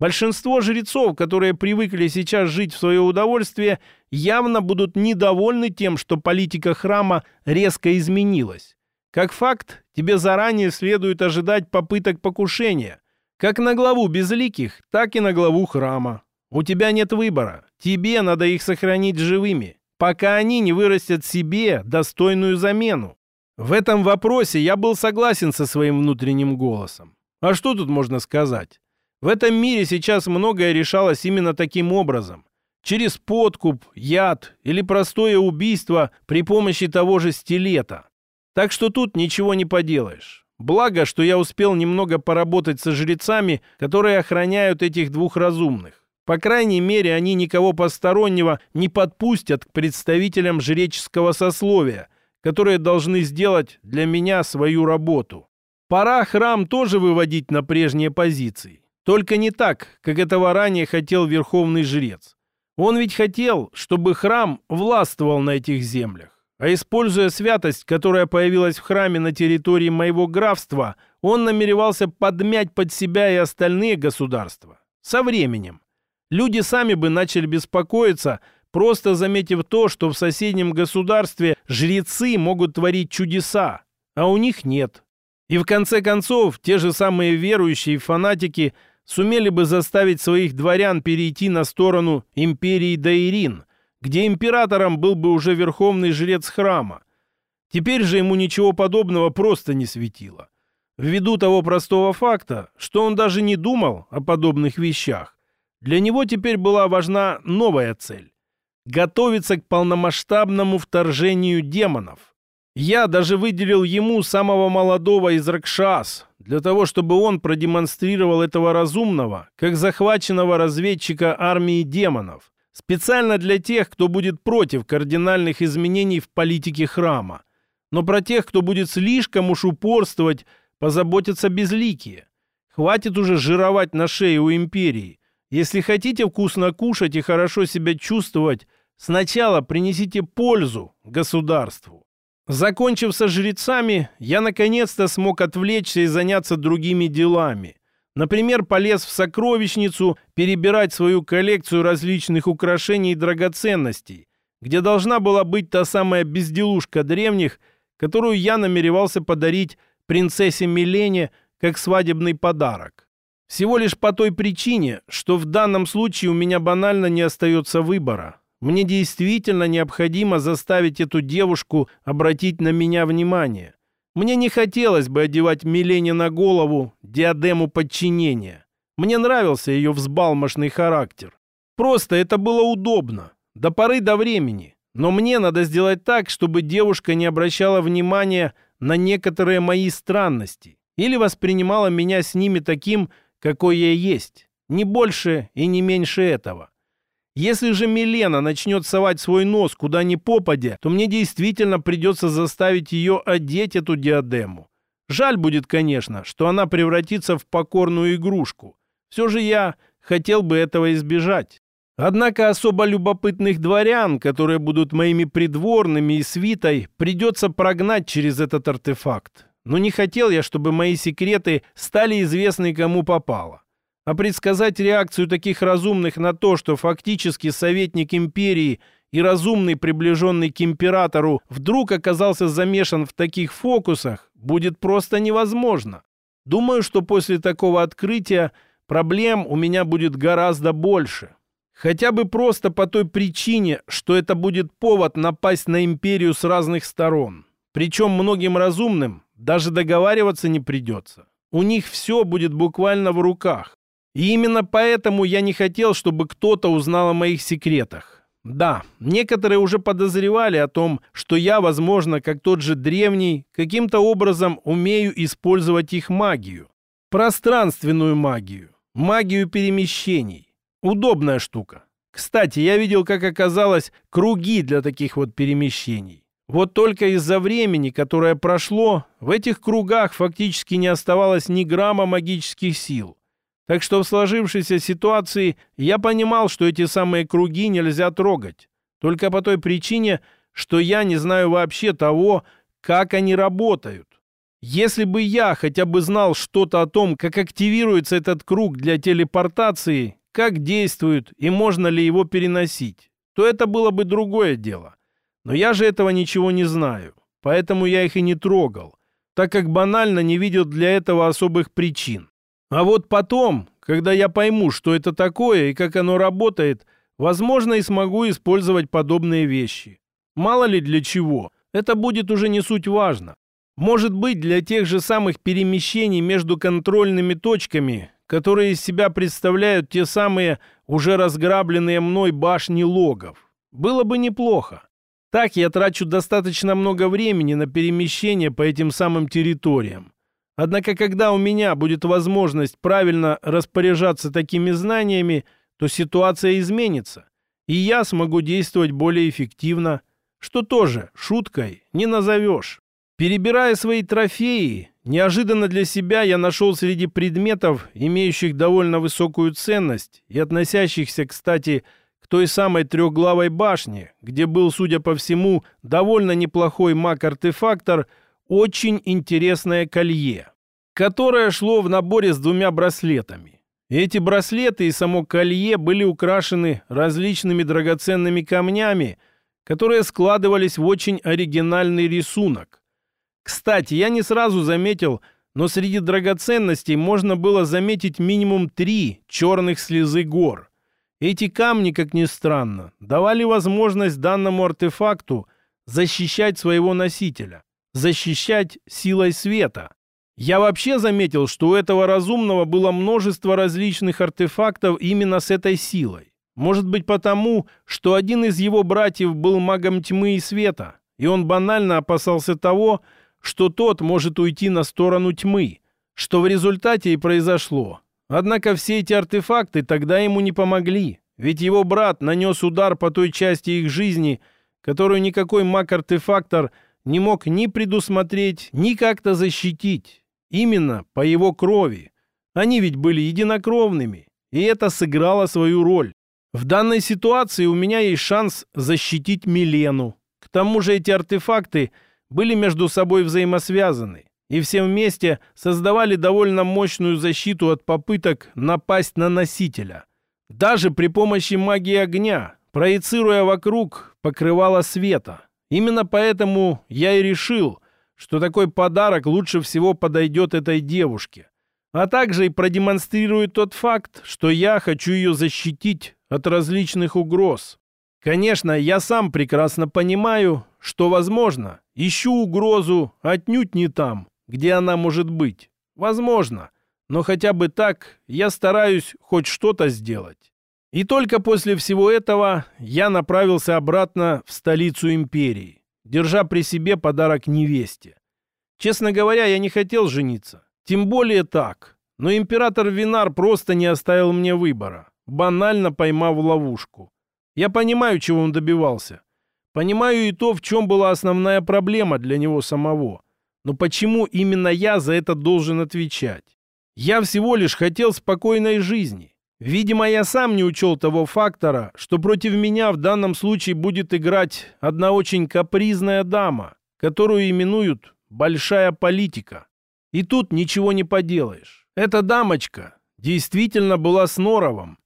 Speaker 1: Большинство жрецов, которые привыкли сейчас жить в свое удовольствие, явно будут недовольны тем, что политика храма резко изменилась. Как факт, тебе заранее следует ожидать попыток покушения, как на главу безликих, так и на главу храма. У тебя нет выбора. Тебе надо их сохранить живыми, пока они не вырастят себе достойную замену. В этом вопросе я был согласен со своим внутренним голосом. А что тут можно сказать? В этом мире сейчас многое решалось именно таким образом. Через подкуп, яд или простое убийство при помощи того же стилета. Так что тут ничего не поделаешь. Благо, что я успел немного поработать со жрецами, которые охраняют этих двух разумных. По крайней мере, они никого постороннего не подпустят к представителям жреческого сословия, которые должны сделать для меня свою работу. Пора храм тоже выводить на прежние позиции. Только не так, как этого ранее хотел верховный жрец. Он ведь хотел, чтобы храм властвовал на этих землях. А используя святость, которая появилась в храме на территории моего графства, он намеревался подмять под себя и остальные государства. Со временем. Люди сами бы начали беспокоиться, просто заметив то, что в соседнем государстве жрецы могут творить чудеса, а у них нет. И в конце концов, те же самые верующие и фанатики сумели бы заставить своих дворян перейти на сторону империи Даирин, где императором был бы уже верховный жрец храма. Теперь же ему ничего подобного просто не светило. Ввиду того простого факта, что он даже не думал о подобных вещах. Для него теперь была важна новая цель — готовиться к полномасштабному вторжению демонов. Я даже выделил ему самого молодого из Ракшас, для того, чтобы он продемонстрировал этого разумного, как захваченного разведчика армии демонов, специально для тех, кто будет против кардинальных изменений в политике храма. Но про тех, кто будет слишком уж упорствовать, позаботятся безликие. Хватит уже жировать на шее у империи. Если хотите вкусно кушать и хорошо себя чувствовать, сначала принесите пользу государству. Закончив со жрецами, я наконец-то смог отвлечься и заняться другими делами. Например, полез в сокровищницу перебирать свою коллекцию различных украшений и драгоценностей, где должна была быть та самая безделушка древних, которую я намеревался подарить принцессе Милене как свадебный подарок. Всего лишь по той причине, что в данном случае у меня банально не остается выбора. Мне действительно необходимо заставить эту девушку обратить на меня внимание. Мне не хотелось бы одевать Милене на голову диадему подчинения. Мне нравился ее взбалмошный характер. Просто это было удобно. До поры до времени. Но мне надо сделать так, чтобы девушка не обращала внимания на некоторые мои странности или воспринимала меня с ними таким, какой я есть. Не больше и не меньше этого. Если же Милена начнет совать свой нос куда ни попадя, то мне действительно придется заставить ее одеть эту диадему. Жаль будет, конечно, что она превратится в покорную игрушку. Все же я хотел бы этого избежать. Однако особо любопытных дворян, которые будут моими придворными и свитой, придется прогнать через этот артефакт. Но не хотел я, чтобы мои секреты стали известны кому попало. А предсказать реакцию таких разумных на то, что фактически советник империи и разумный, приближенный к императору, вдруг оказался замешан в таких фокусах, будет просто невозможно. Думаю, что после такого открытия проблем у меня будет гораздо больше. Хотя бы просто по той причине, что это будет повод напасть на империю с разных сторон. Причем многим разумным даже договариваться не придется. У них все будет буквально в руках. И именно поэтому я не хотел, чтобы кто-то узнал о моих секретах. Да, некоторые уже подозревали о том, что я, возможно, как тот же древний, каким-то образом умею использовать их магию. Пространственную магию. Магию перемещений. Удобная штука. Кстати, я видел, как оказалось, круги для таких вот перемещений. Вот только из-за времени, которое прошло, в этих кругах фактически не оставалось ни грамма магических сил. Так что в сложившейся ситуации я понимал, что эти самые круги нельзя трогать. Только по той причине, что я не знаю вообще того, как они работают. Если бы я хотя бы знал что-то о том, как активируется этот круг для телепортации, как действует и можно ли его переносить, то это было бы другое дело. Но я же этого ничего не знаю, поэтому я их и не трогал, так как банально не видел для этого особых причин. А вот потом, когда я пойму, что это такое и как оно работает, возможно, и смогу использовать подобные вещи. Мало ли для чего, это будет уже не суть важно. Может быть, для тех же самых перемещений между контрольными точками, которые из себя представляют те самые уже разграбленные мной башни логов. Было бы неплохо. Так я трачу достаточно много времени на перемещение по этим самым территориям. Однако, когда у меня будет возможность правильно распоряжаться такими знаниями, то ситуация изменится, и я смогу действовать более эффективно, что тоже шуткой не назовешь. Перебирая свои трофеи, неожиданно для себя я нашел среди предметов, имеющих довольно высокую ценность и относящихся, кстати, к той самой трехглавой башне, где был, судя по всему, довольно неплохой маг-артефактор – очень интересное колье, которое шло в наборе с двумя браслетами. Эти браслеты и само колье были украшены различными драгоценными камнями, которые складывались в очень оригинальный рисунок. Кстати, я не сразу заметил, но среди драгоценностей можно было заметить минимум три черных слезы гор. Эти камни, как ни странно, давали возможность данному артефакту защищать своего носителя защищать силой света. Я вообще заметил, что у этого разумного было множество различных артефактов именно с этой силой. Может быть потому, что один из его братьев был магом тьмы и света, и он банально опасался того, что тот может уйти на сторону тьмы, что в результате и произошло. Однако все эти артефакты тогда ему не помогли, ведь его брат нанес удар по той части их жизни, которую никакой маг-артефактор – не мог ни предусмотреть, ни как-то защитить. Именно по его крови. Они ведь были единокровными, и это сыграло свою роль. В данной ситуации у меня есть шанс защитить Милену. К тому же эти артефакты были между собой взаимосвязаны. И все вместе создавали довольно мощную защиту от попыток напасть на носителя. Даже при помощи магии огня, проецируя вокруг покрывало света. Именно поэтому я и решил, что такой подарок лучше всего подойдет этой девушке. А также и продемонстрирует тот факт, что я хочу ее защитить от различных угроз. Конечно, я сам прекрасно понимаю, что, возможно, ищу угрозу отнюдь не там, где она может быть. Возможно, но хотя бы так я стараюсь хоть что-то сделать. И только после всего этого я направился обратно в столицу империи, держа при себе подарок невесте. Честно говоря, я не хотел жениться. Тем более так. Но император Винар просто не оставил мне выбора, банально поймав ловушку. Я понимаю, чего он добивался. Понимаю и то, в чем была основная проблема для него самого. Но почему именно я за это должен отвечать? Я всего лишь хотел спокойной жизни. Видимо, я сам не учел того фактора, что против меня в данном случае будет играть одна очень капризная дама, которую именуют «большая политика». И тут ничего не поделаешь. Эта дамочка действительно была с норовом.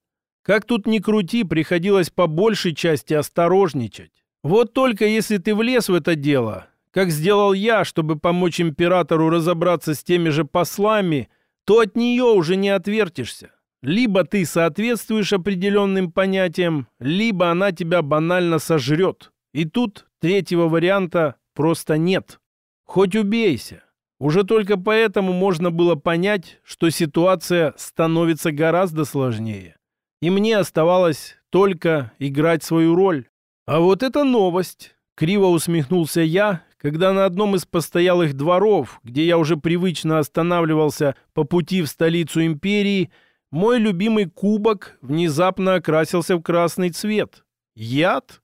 Speaker 1: Как тут ни крути, приходилось по большей части осторожничать. Вот только если ты влез в это дело, как сделал я, чтобы помочь императору разобраться с теми же послами, то от нее уже не отвертишься. Либо ты соответствуешь определенным понятиям, либо она тебя банально сожрет. И тут третьего варианта просто нет. Хоть убейся. Уже только поэтому можно было понять, что ситуация становится гораздо сложнее. И мне оставалось только играть свою роль. А вот это новость. Криво усмехнулся я, когда на одном из постоялых дворов, где я уже привычно останавливался по пути в столицу империи, мой любимый кубок внезапно окрасился в красный цвет. Яд?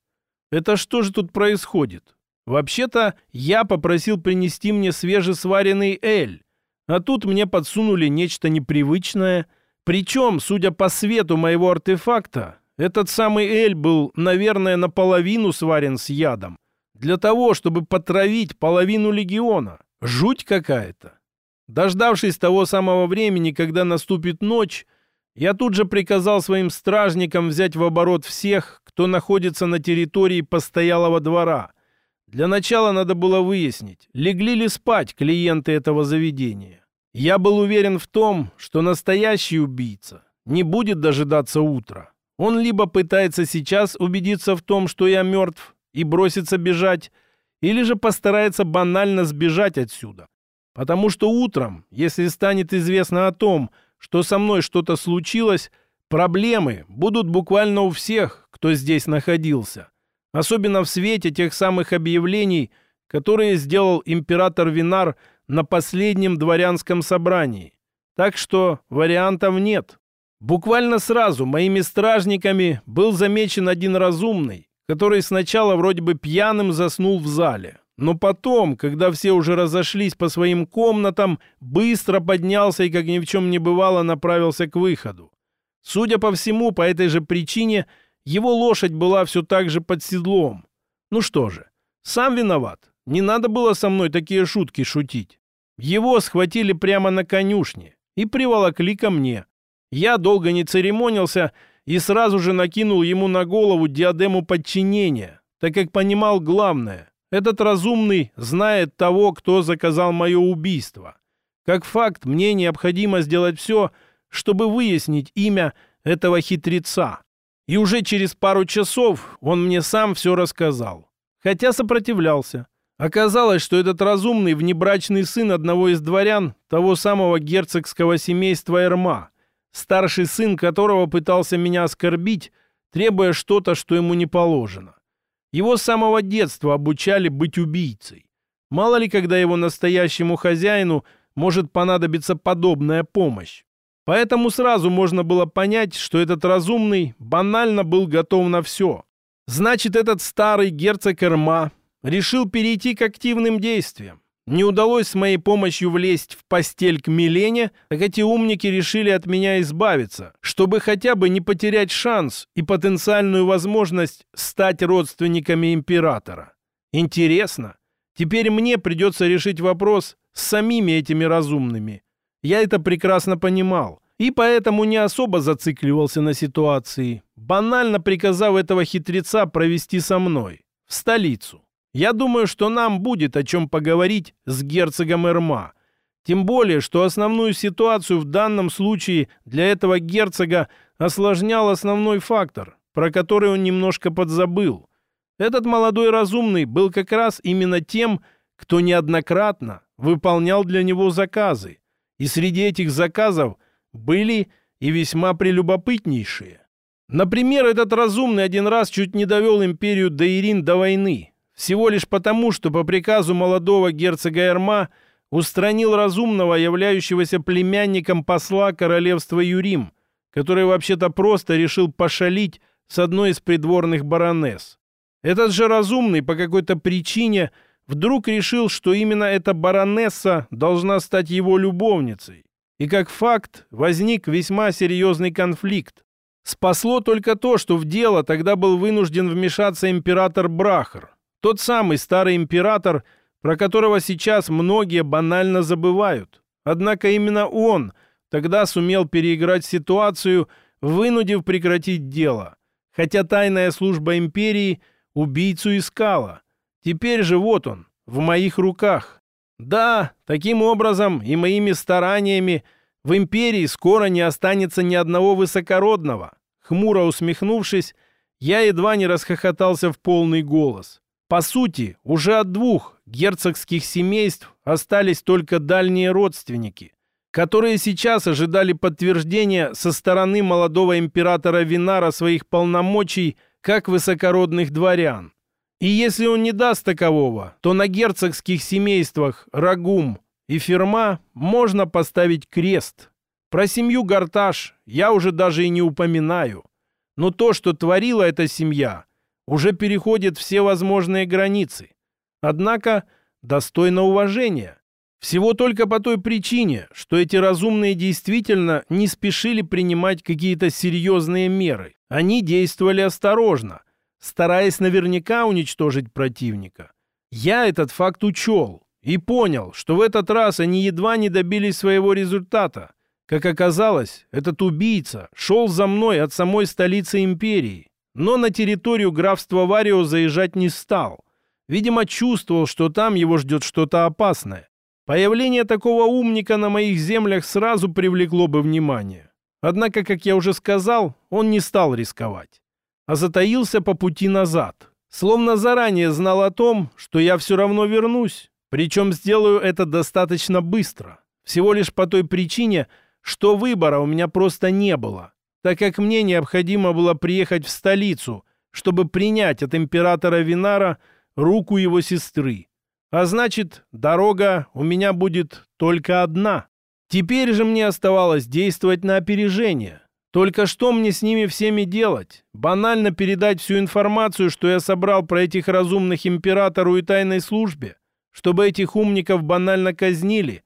Speaker 1: Это что же тут происходит? Вообще-то я попросил принести мне свежесваренный эль, а тут мне подсунули нечто непривычное. Причем, судя по свету моего артефакта, этот самый эль был, наверное, наполовину сварен с ядом. Для того, чтобы потравить половину легиона. Жуть какая-то. Дождавшись того самого времени, когда наступит ночь, я тут же приказал своим стражникам взять в оборот всех, кто находится на территории постоялого двора. Для начала надо было выяснить, легли ли спать клиенты этого заведения. Я был уверен в том, что настоящий убийца не будет дожидаться утра. Он либо пытается сейчас убедиться в том, что я мертв, и бросится бежать, или же постарается банально сбежать отсюда. Потому что утром, если станет известно о том, что со мной что-то случилось, проблемы будут буквально у всех, кто здесь находился. Особенно в свете тех самых объявлений, которые сделал император Винар на последнем дворянском собрании. Так что вариантов нет. Буквально сразу моими стражниками был замечен один разумный, который сначала вроде бы пьяным заснул в зале, но потом, когда все уже разошлись по своим комнатам, быстро поднялся и, как ни в чем не бывало, направился к выходу. Судя по всему, по этой же причине его лошадь была все так же под седлом. Ну что же, сам виноват. Не надо было со мной такие шутки шутить. Его схватили прямо на конюшне и приволокли ко мне. Я долго не церемонился и сразу же накинул ему на голову диадему подчинения, так как понимал главное. Этот разумный знает того, кто заказал мое убийство. Как факт, мне необходимо сделать все, чтобы выяснить имя этого хитреца. И уже через пару часов он мне сам все рассказал. Хотя сопротивлялся. Оказалось, что этот разумный внебрачный сын одного из дворян того самого герцогского семейства Эрма, старший сын которого пытался меня оскорбить, требуя что-то, что ему не положено. Его с самого детства обучали быть убийцей. Мало ли, когда его настоящему хозяину может понадобиться подобная помощь. Поэтому сразу можно было понять, что этот разумный банально был готов на все. Значит, этот старый герцог Эрма решил перейти к активным действиям. Не удалось с моей помощью влезть в постель к Милене, так эти умники решили от меня избавиться, чтобы хотя бы не потерять шанс и потенциальную возможность стать родственниками императора. Интересно. Теперь мне придется решить вопрос с самими этими разумными. Я это прекрасно понимал и поэтому не особо зацикливался на ситуации, банально приказав этого хитреца провести со мной, в столицу. Я думаю, что нам будет о чем поговорить с герцогом Эрма. Тем более, что основную ситуацию в данном случае для этого герцога осложнял основной фактор, про который он немножко подзабыл. Этот молодой разумный был как раз именно тем, кто неоднократно выполнял для него заказы. И среди этих заказов были и весьма прелюбопытнейшие. Например, этот разумный один раз чуть не довел империю Даирин до войны, всего лишь потому, что по приказу молодого герцога Эрма устранил разумного, являющегося племянником посла королевства Юрим, который вообще-то просто решил пошалить с одной из придворных баронесс. Этот же разумный по какой-то причине вдруг решил, что именно эта баронесса должна стать его любовницей. И как факт возник весьма серьезный конфликт. Спасло только то, что в дело тогда был вынужден вмешаться император Брахар, тот самый старый император, про которого сейчас многие банально забывают. Однако именно он тогда сумел переиграть ситуацию, вынудив прекратить дело. Хотя тайная служба империи убийцу искала. Теперь же вот он, в моих руках. Да, таким образом и моими стараниями в империи скоро не останется ни одного высокородного. Хмуро усмехнувшись, я едва не расхохотался в полный голос. По сути, уже от двух герцогских семейств остались только дальние родственники, которые сейчас ожидали подтверждения со стороны молодого императора Винара своих полномочий как высокородных дворян. И если он не даст такового, то на герцогских семействах Рагум и Ферма можно поставить крест. Про семью Гарташ я уже даже и не упоминаю. Но то, что творила эта семья, уже переходит все возможные границы. Однако достойно уважения. Всего только по той причине, что эти разумные действительно не спешили принимать какие-то серьезные меры. Они действовали осторожно, стараясь наверняка уничтожить противника. Я этот факт учел и понял, что в этот раз они едва не добились своего результата. Как оказалось, этот убийца шел за мной от самой столицы империи но на территорию графства Варио заезжать не стал. Видимо, чувствовал, что там его ждет что-то опасное. Появление такого умника на моих землях сразу привлекло бы внимание. Однако, как я уже сказал, он не стал рисковать, а затаился по пути назад, словно заранее знал о том, что я все равно вернусь, причем сделаю это достаточно быстро, всего лишь по той причине, что выбора у меня просто не было так как мне необходимо было приехать в столицу, чтобы принять от императора Винара руку его сестры. А значит, дорога у меня будет только одна. Теперь же мне оставалось действовать на опережение. Только что мне с ними всеми делать? Банально передать всю информацию, что я собрал про этих разумных императору и тайной службе? Чтобы этих умников банально казнили?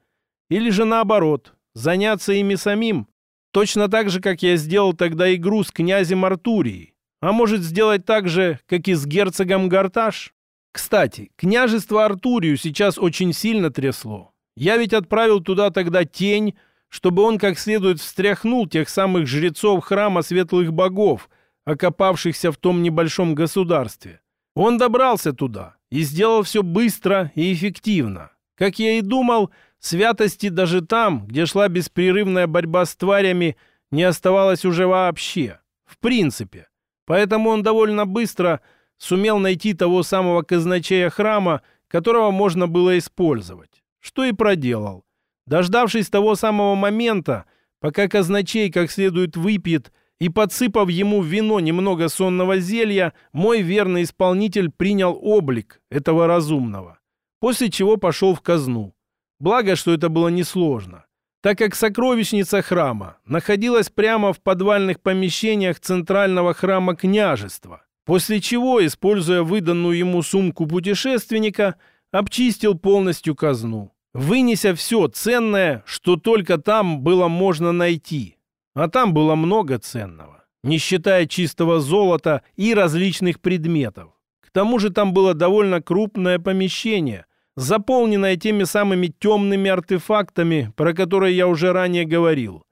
Speaker 1: Или же наоборот, заняться ими самим? Точно так же, как я сделал тогда игру с князем Артурией. А может сделать так же, как и с герцогом Гарташ? Кстати, княжество Артурию сейчас очень сильно трясло. Я ведь отправил туда тогда тень, чтобы он как следует встряхнул тех самых жрецов храма светлых богов, окопавшихся в том небольшом государстве. Он добрался туда и сделал все быстро и эффективно. Как я и думал, Святости даже там, где шла беспрерывная борьба с тварями, не оставалось уже вообще. В принципе. Поэтому он довольно быстро сумел найти того самого казначея храма, которого можно было использовать. Что и проделал. Дождавшись того самого момента, пока казначей как следует выпьет, и подсыпав ему в вино немного сонного зелья, мой верный исполнитель принял облик этого разумного, после чего пошел в казну. Благо, что это было несложно, так как сокровищница храма находилась прямо в подвальных помещениях центрального храма княжества, после чего, используя выданную ему сумку путешественника, обчистил полностью казну, вынеся все ценное, что только там было можно найти. А там было много ценного, не считая чистого золота и различных предметов. К тому же там было довольно крупное помещение – заполненная теми самыми темными артефактами, про которые я уже ранее говорил.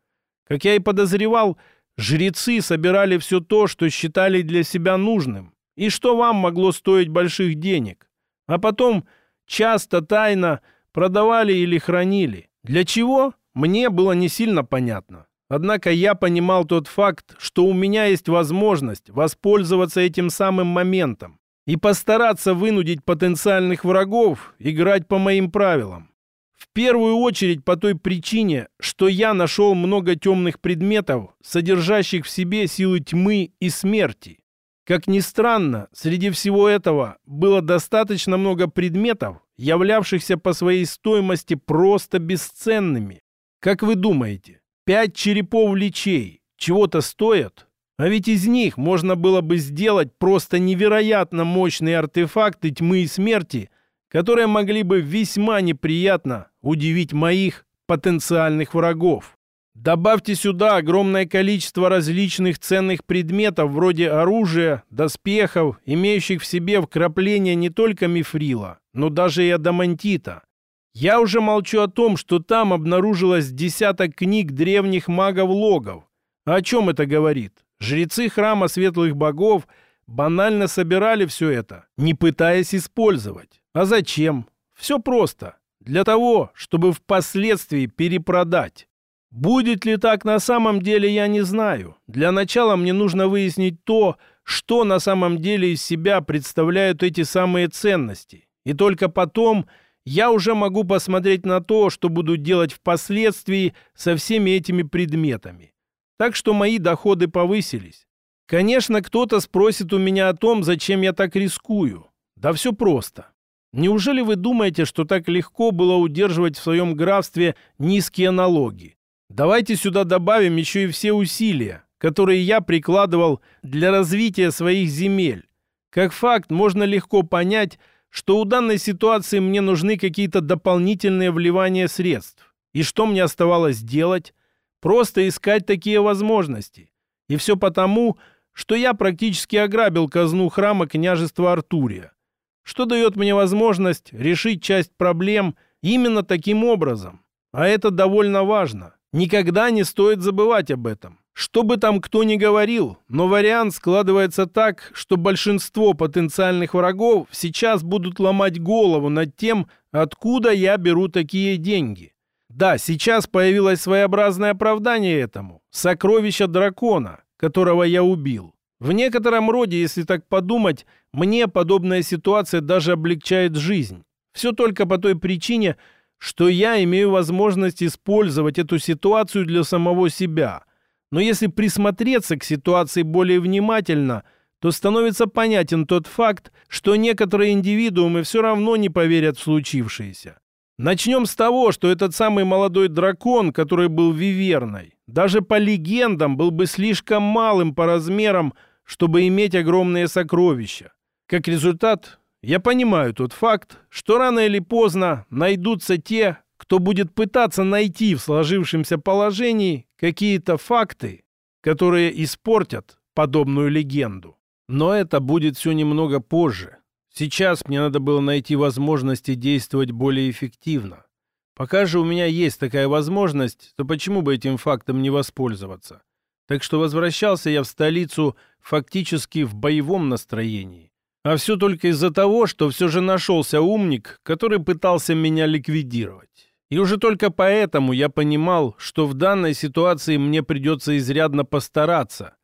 Speaker 1: Как я и подозревал, жрецы собирали все то, что считали для себя нужным, и что вам могло стоить больших денег. А потом часто тайно продавали или хранили. Для чего? Мне было не сильно понятно. Однако я понимал тот факт, что у меня есть возможность воспользоваться этим самым моментом и постараться вынудить потенциальных врагов играть по моим правилам. В первую очередь по той причине, что я нашел много темных предметов, содержащих в себе силы тьмы и смерти. Как ни странно, среди всего этого было достаточно много предметов, являвшихся по своей стоимости просто бесценными. Как вы думаете, пять черепов личей чего-то стоят? А ведь из них можно было бы сделать просто невероятно мощные артефакты тьмы и смерти, которые могли бы весьма неприятно удивить моих потенциальных врагов. Добавьте сюда огромное количество различных ценных предметов, вроде оружия, доспехов, имеющих в себе вкрапления не только мифрила, но даже и адамантита. Я уже молчу о том, что там обнаружилось десяток книг древних магов-логов. О чем это говорит? Жрецы храма светлых богов банально собирали все это, не пытаясь использовать. А зачем? Все просто. Для того, чтобы впоследствии перепродать. Будет ли так на самом деле, я не знаю. Для начала мне нужно выяснить то, что на самом деле из себя представляют эти самые ценности. И только потом я уже могу посмотреть на то, что буду делать впоследствии со всеми этими предметами. Так что мои доходы повысились. Конечно, кто-то спросит у меня о том, зачем я так рискую. Да все просто. Неужели вы думаете, что так легко было удерживать в своем графстве низкие налоги? Давайте сюда добавим еще и все усилия, которые я прикладывал для развития своих земель. Как факт, можно легко понять, что у данной ситуации мне нужны какие-то дополнительные вливания средств. И что мне оставалось делать? Просто искать такие возможности. И все потому, что я практически ограбил казну храма княжества Артурия, что дает мне возможность решить часть проблем именно таким образом. А это довольно важно. Никогда не стоит забывать об этом. Что бы там кто ни говорил, но вариант складывается так, что большинство потенциальных врагов сейчас будут ломать голову над тем, откуда я беру такие деньги. Да, сейчас появилось своеобразное оправдание этому. Сокровище дракона, которого я убил. В некотором роде, если так подумать, мне подобная ситуация даже облегчает жизнь. Все только по той причине, что я имею возможность использовать эту ситуацию для самого себя – но если присмотреться к ситуации более внимательно, то становится понятен тот факт, что некоторые индивидуумы все равно не поверят в случившееся. Начнем с того, что этот самый молодой дракон, который был виверной, даже по легендам был бы слишком малым по размерам, чтобы иметь огромные сокровища. Как результат, я понимаю тот факт, что рано или поздно найдутся те, кто будет пытаться найти в сложившемся положении какие-то факты, которые испортят подобную легенду. Но это будет все немного позже. Сейчас мне надо было найти возможности действовать более эффективно. Пока же у меня есть такая возможность, то почему бы этим фактом не воспользоваться? Так что возвращался я в столицу фактически в боевом настроении. А все только из-за того, что все же нашелся умник, который пытался меня ликвидировать. И уже только поэтому я понимал, что в данной ситуации мне придется изрядно постараться.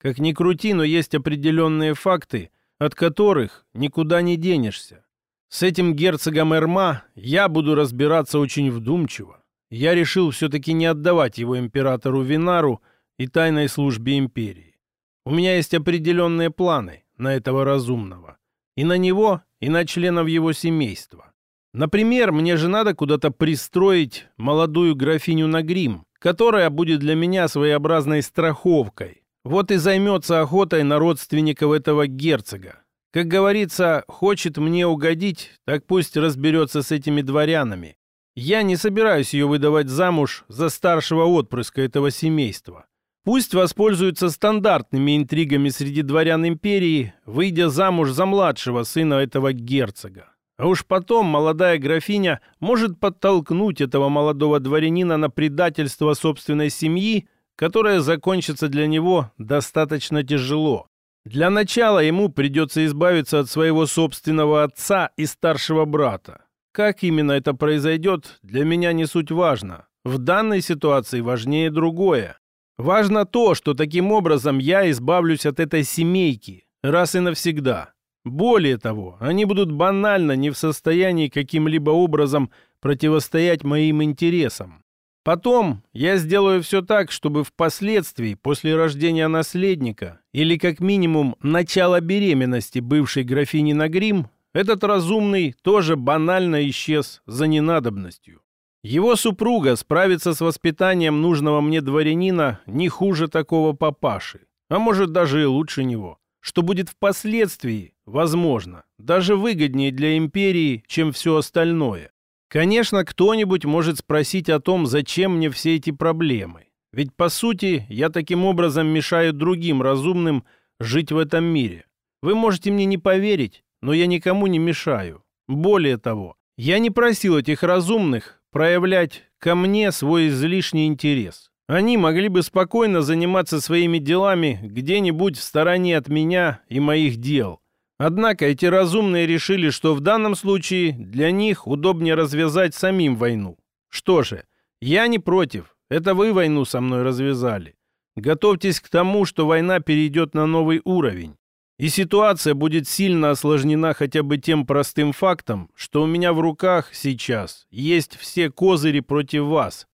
Speaker 1: Как ни крути, но есть определенные факты, от которых никуда не денешься. С этим герцогом Эрма я буду разбираться очень вдумчиво. Я решил все-таки не отдавать его императору Винару и тайной службе империи. У меня есть определенные планы на этого разумного. И на него, и на членов его семейства. Например, мне же надо куда-то пристроить молодую графиню на грим, которая будет для меня своеобразной страховкой. Вот и займется охотой на родственников этого герцога. Как говорится, хочет мне угодить, так пусть разберется с этими дворянами. Я не собираюсь ее выдавать замуж за старшего отпрыска этого семейства. Пусть воспользуется стандартными интригами среди дворян империи, выйдя замуж за младшего сына этого герцога. А уж потом молодая графиня может подтолкнуть этого молодого дворянина на предательство собственной семьи, которое закончится для него достаточно тяжело. Для начала ему придется избавиться от своего собственного отца и старшего брата. Как именно это произойдет, для меня не суть важно. В данной ситуации важнее другое. Важно то, что таким образом я избавлюсь от этой семейки, раз и навсегда. Более того, они будут банально не в состоянии каким-либо образом противостоять моим интересам. Потом я сделаю все так, чтобы впоследствии, после рождения наследника, или как минимум начала беременности бывшей графини Нагрим, этот разумный тоже банально исчез за ненадобностью. Его супруга справится с воспитанием нужного мне дворянина не хуже такого папаши, а может даже и лучше него, что будет впоследствии, возможно, даже выгоднее для империи, чем все остальное. Конечно, кто-нибудь может спросить о том, зачем мне все эти проблемы. Ведь, по сути, я таким образом мешаю другим разумным жить в этом мире. Вы можете мне не поверить, но я никому не мешаю. Более того, я не просил этих разумных проявлять ко мне свой излишний интерес. Они могли бы спокойно заниматься своими делами где-нибудь в стороне от меня и моих дел. Однако эти разумные решили, что в данном случае для них удобнее развязать самим войну. Что же, я не против. Это вы войну со мной развязали. Готовьтесь к тому, что война перейдет на новый уровень. И ситуация будет сильно осложнена хотя бы тем простым фактом, что у меня в руках сейчас есть все козыри против вас.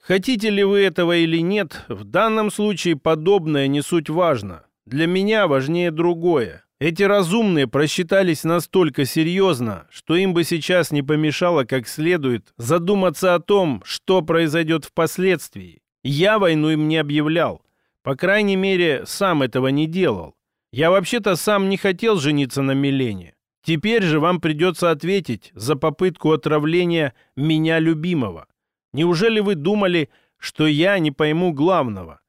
Speaker 1: Хотите ли вы этого или нет, в данном случае подобное не суть важно. Для меня важнее другое. Эти разумные просчитались настолько серьезно, что им бы сейчас не помешало как следует задуматься о том, что произойдет впоследствии. Я войну им не объявлял. По крайней мере, сам этого не делал. Я вообще-то сам не хотел жениться на Милене. Теперь же вам придется ответить за попытку отравления меня любимого. Неужели вы думали, что я не пойму главного?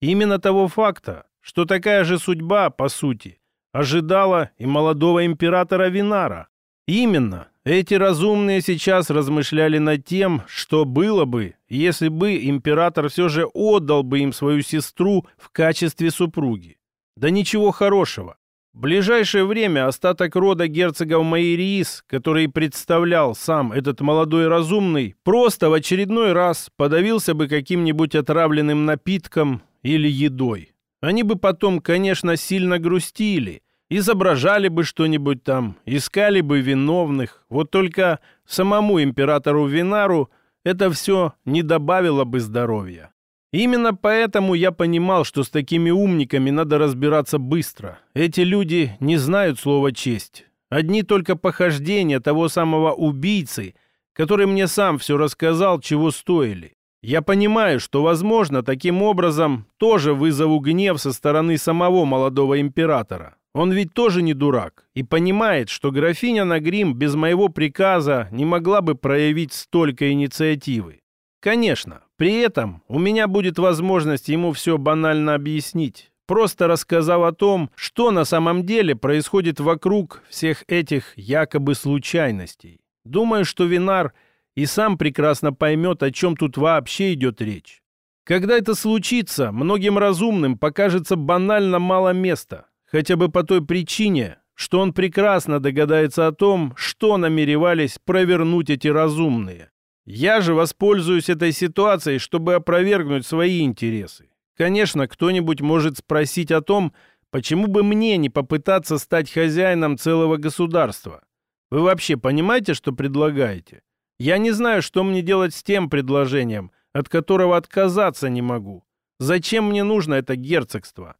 Speaker 1: Именно того факта, что такая же судьба, по сути, ожидала и молодого императора Винара. Именно эти разумные сейчас размышляли над тем, что было бы, если бы император все же отдал бы им свою сестру в качестве супруги. Да ничего хорошего. В ближайшее время остаток рода герцогов Майриис, который представлял сам этот молодой разумный, просто в очередной раз подавился бы каким-нибудь отравленным напитком или едой. Они бы потом, конечно, сильно грустили, изображали бы что-нибудь там, искали бы виновных. Вот только самому императору Винару это все не добавило бы здоровья. Именно поэтому я понимал, что с такими умниками надо разбираться быстро. Эти люди не знают слова «честь». Одни только похождения того самого убийцы, который мне сам все рассказал, чего стоили. Я понимаю, что, возможно, таким образом тоже вызову гнев со стороны самого молодого императора. Он ведь тоже не дурак и понимает, что графиня Нагрим без моего приказа не могла бы проявить столько инициативы. Конечно, при этом у меня будет возможность ему все банально объяснить, просто рассказав о том, что на самом деле происходит вокруг всех этих якобы случайностей. Думаю, что Винар – и сам прекрасно поймет, о чем тут вообще идет речь. Когда это случится, многим разумным покажется банально мало места, хотя бы по той причине, что он прекрасно догадается о том, что намеревались провернуть эти разумные. Я же воспользуюсь этой ситуацией, чтобы опровергнуть свои интересы. Конечно, кто-нибудь может спросить о том, почему бы мне не попытаться стать хозяином целого государства. Вы вообще понимаете, что предлагаете? Я не знаю, что мне делать с тем предложением, от которого отказаться не могу. Зачем мне нужно это герцогство?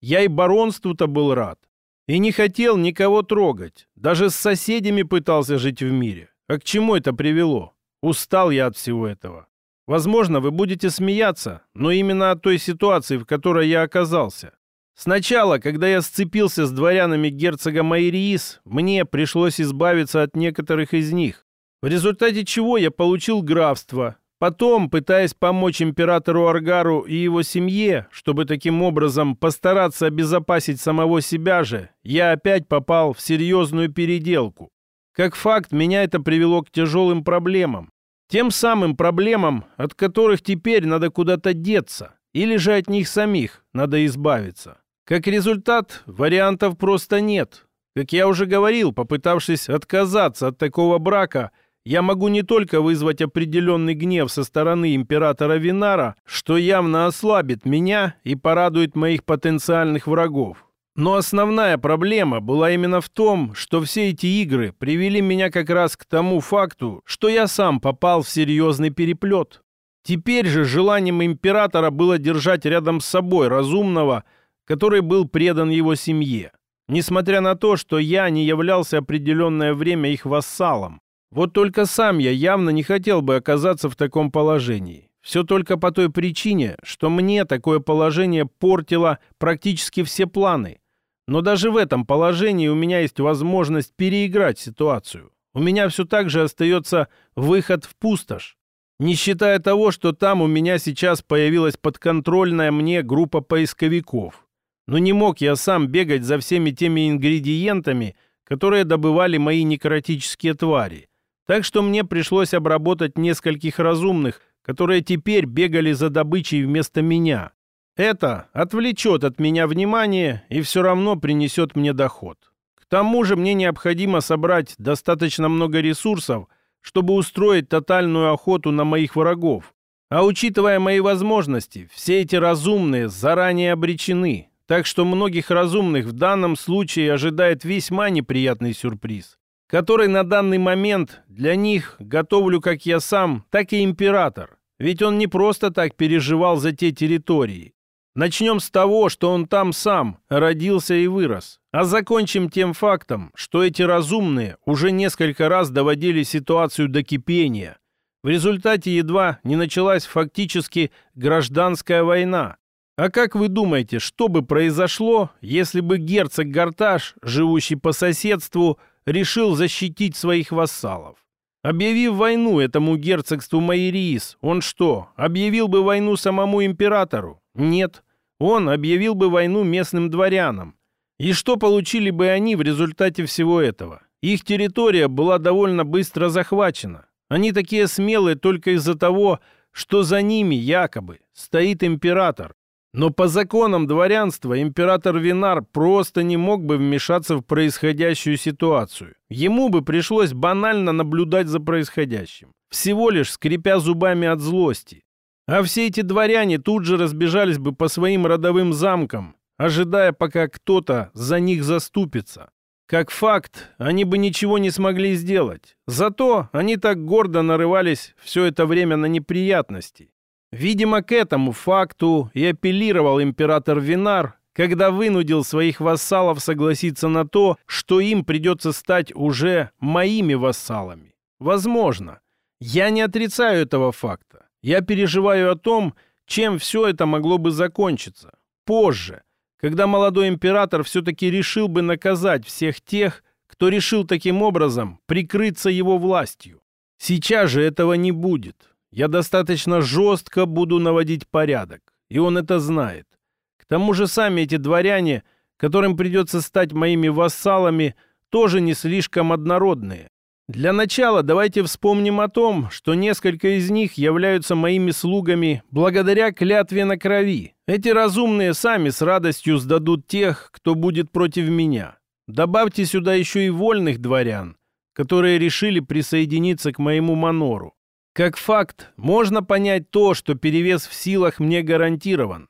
Speaker 1: Я и баронству-то был рад. И не хотел никого трогать. Даже с соседями пытался жить в мире. А к чему это привело? Устал я от всего этого. Возможно, вы будете смеяться, но именно от той ситуации, в которой я оказался. Сначала, когда я сцепился с дворянами герцога Майриис, мне пришлось избавиться от некоторых из них в результате чего я получил графство. Потом, пытаясь помочь императору Аргару и его семье, чтобы таким образом постараться обезопасить самого себя же, я опять попал в серьезную переделку. Как факт, меня это привело к тяжелым проблемам. Тем самым проблемам, от которых теперь надо куда-то деться, или же от них самих надо избавиться. Как результат, вариантов просто нет. Как я уже говорил, попытавшись отказаться от такого брака, я могу не только вызвать определенный гнев со стороны императора Винара, что явно ослабит меня и порадует моих потенциальных врагов. Но основная проблема была именно в том, что все эти игры привели меня как раз к тому факту, что я сам попал в серьезный переплет. Теперь же желанием императора было держать рядом с собой разумного, который был предан его семье, несмотря на то, что я не являлся определенное время их вассалом. Вот только сам я явно не хотел бы оказаться в таком положении. Все только по той причине, что мне такое положение портило практически все планы. Но даже в этом положении у меня есть возможность переиграть ситуацию. У меня все так же остается выход в пустошь. Не считая того, что там у меня сейчас появилась подконтрольная мне группа поисковиков. Но не мог я сам бегать за всеми теми ингредиентами, которые добывали мои некротические твари. Так что мне пришлось обработать нескольких разумных, которые теперь бегали за добычей вместо меня. Это отвлечет от меня внимание и все равно принесет мне доход. К тому же мне необходимо собрать достаточно много ресурсов, чтобы устроить тотальную охоту на моих врагов. А учитывая мои возможности, все эти разумные заранее обречены, так что многих разумных в данном случае ожидает весьма неприятный сюрприз, который на данный момент для них готовлю как я сам, так и император. Ведь он не просто так переживал за те территории. Начнем с того, что он там сам родился и вырос. А закончим тем фактом, что эти разумные уже несколько раз доводили ситуацию до кипения. В результате едва не началась фактически гражданская война, а как вы думаете, что бы произошло, если бы герцог Гарташ, живущий по соседству, решил защитить своих вассалов? Объявив войну этому герцогству Майриис, он что, объявил бы войну самому императору? Нет. Он объявил бы войну местным дворянам. И что получили бы они в результате всего этого? Их территория была довольно быстро захвачена. Они такие смелые только из-за того, что за ними якобы стоит император, но по законам дворянства император Винар просто не мог бы вмешаться в происходящую ситуацию. Ему бы пришлось банально наблюдать за происходящим, всего лишь скрипя зубами от злости. А все эти дворяне тут же разбежались бы по своим родовым замкам, ожидая, пока кто-то за них заступится. Как факт, они бы ничего не смогли сделать. Зато они так гордо нарывались все это время на неприятности. Видимо, к этому факту и апеллировал император Винар, когда вынудил своих вассалов согласиться на то, что им придется стать уже моими вассалами. Возможно. Я не отрицаю этого факта. Я переживаю о том, чем все это могло бы закончиться. Позже, когда молодой император все-таки решил бы наказать всех тех, кто решил таким образом прикрыться его властью. Сейчас же этого не будет. Я достаточно жестко буду наводить порядок, и он это знает. К тому же сами эти дворяне, которым придется стать моими вассалами, тоже не слишком однородные. Для начала давайте вспомним о том, что несколько из них являются моими слугами благодаря клятве на крови. Эти разумные сами с радостью сдадут тех, кто будет против меня. Добавьте сюда еще и вольных дворян, которые решили присоединиться к моему манору. Как факт, можно понять то, что перевес в силах мне гарантирован.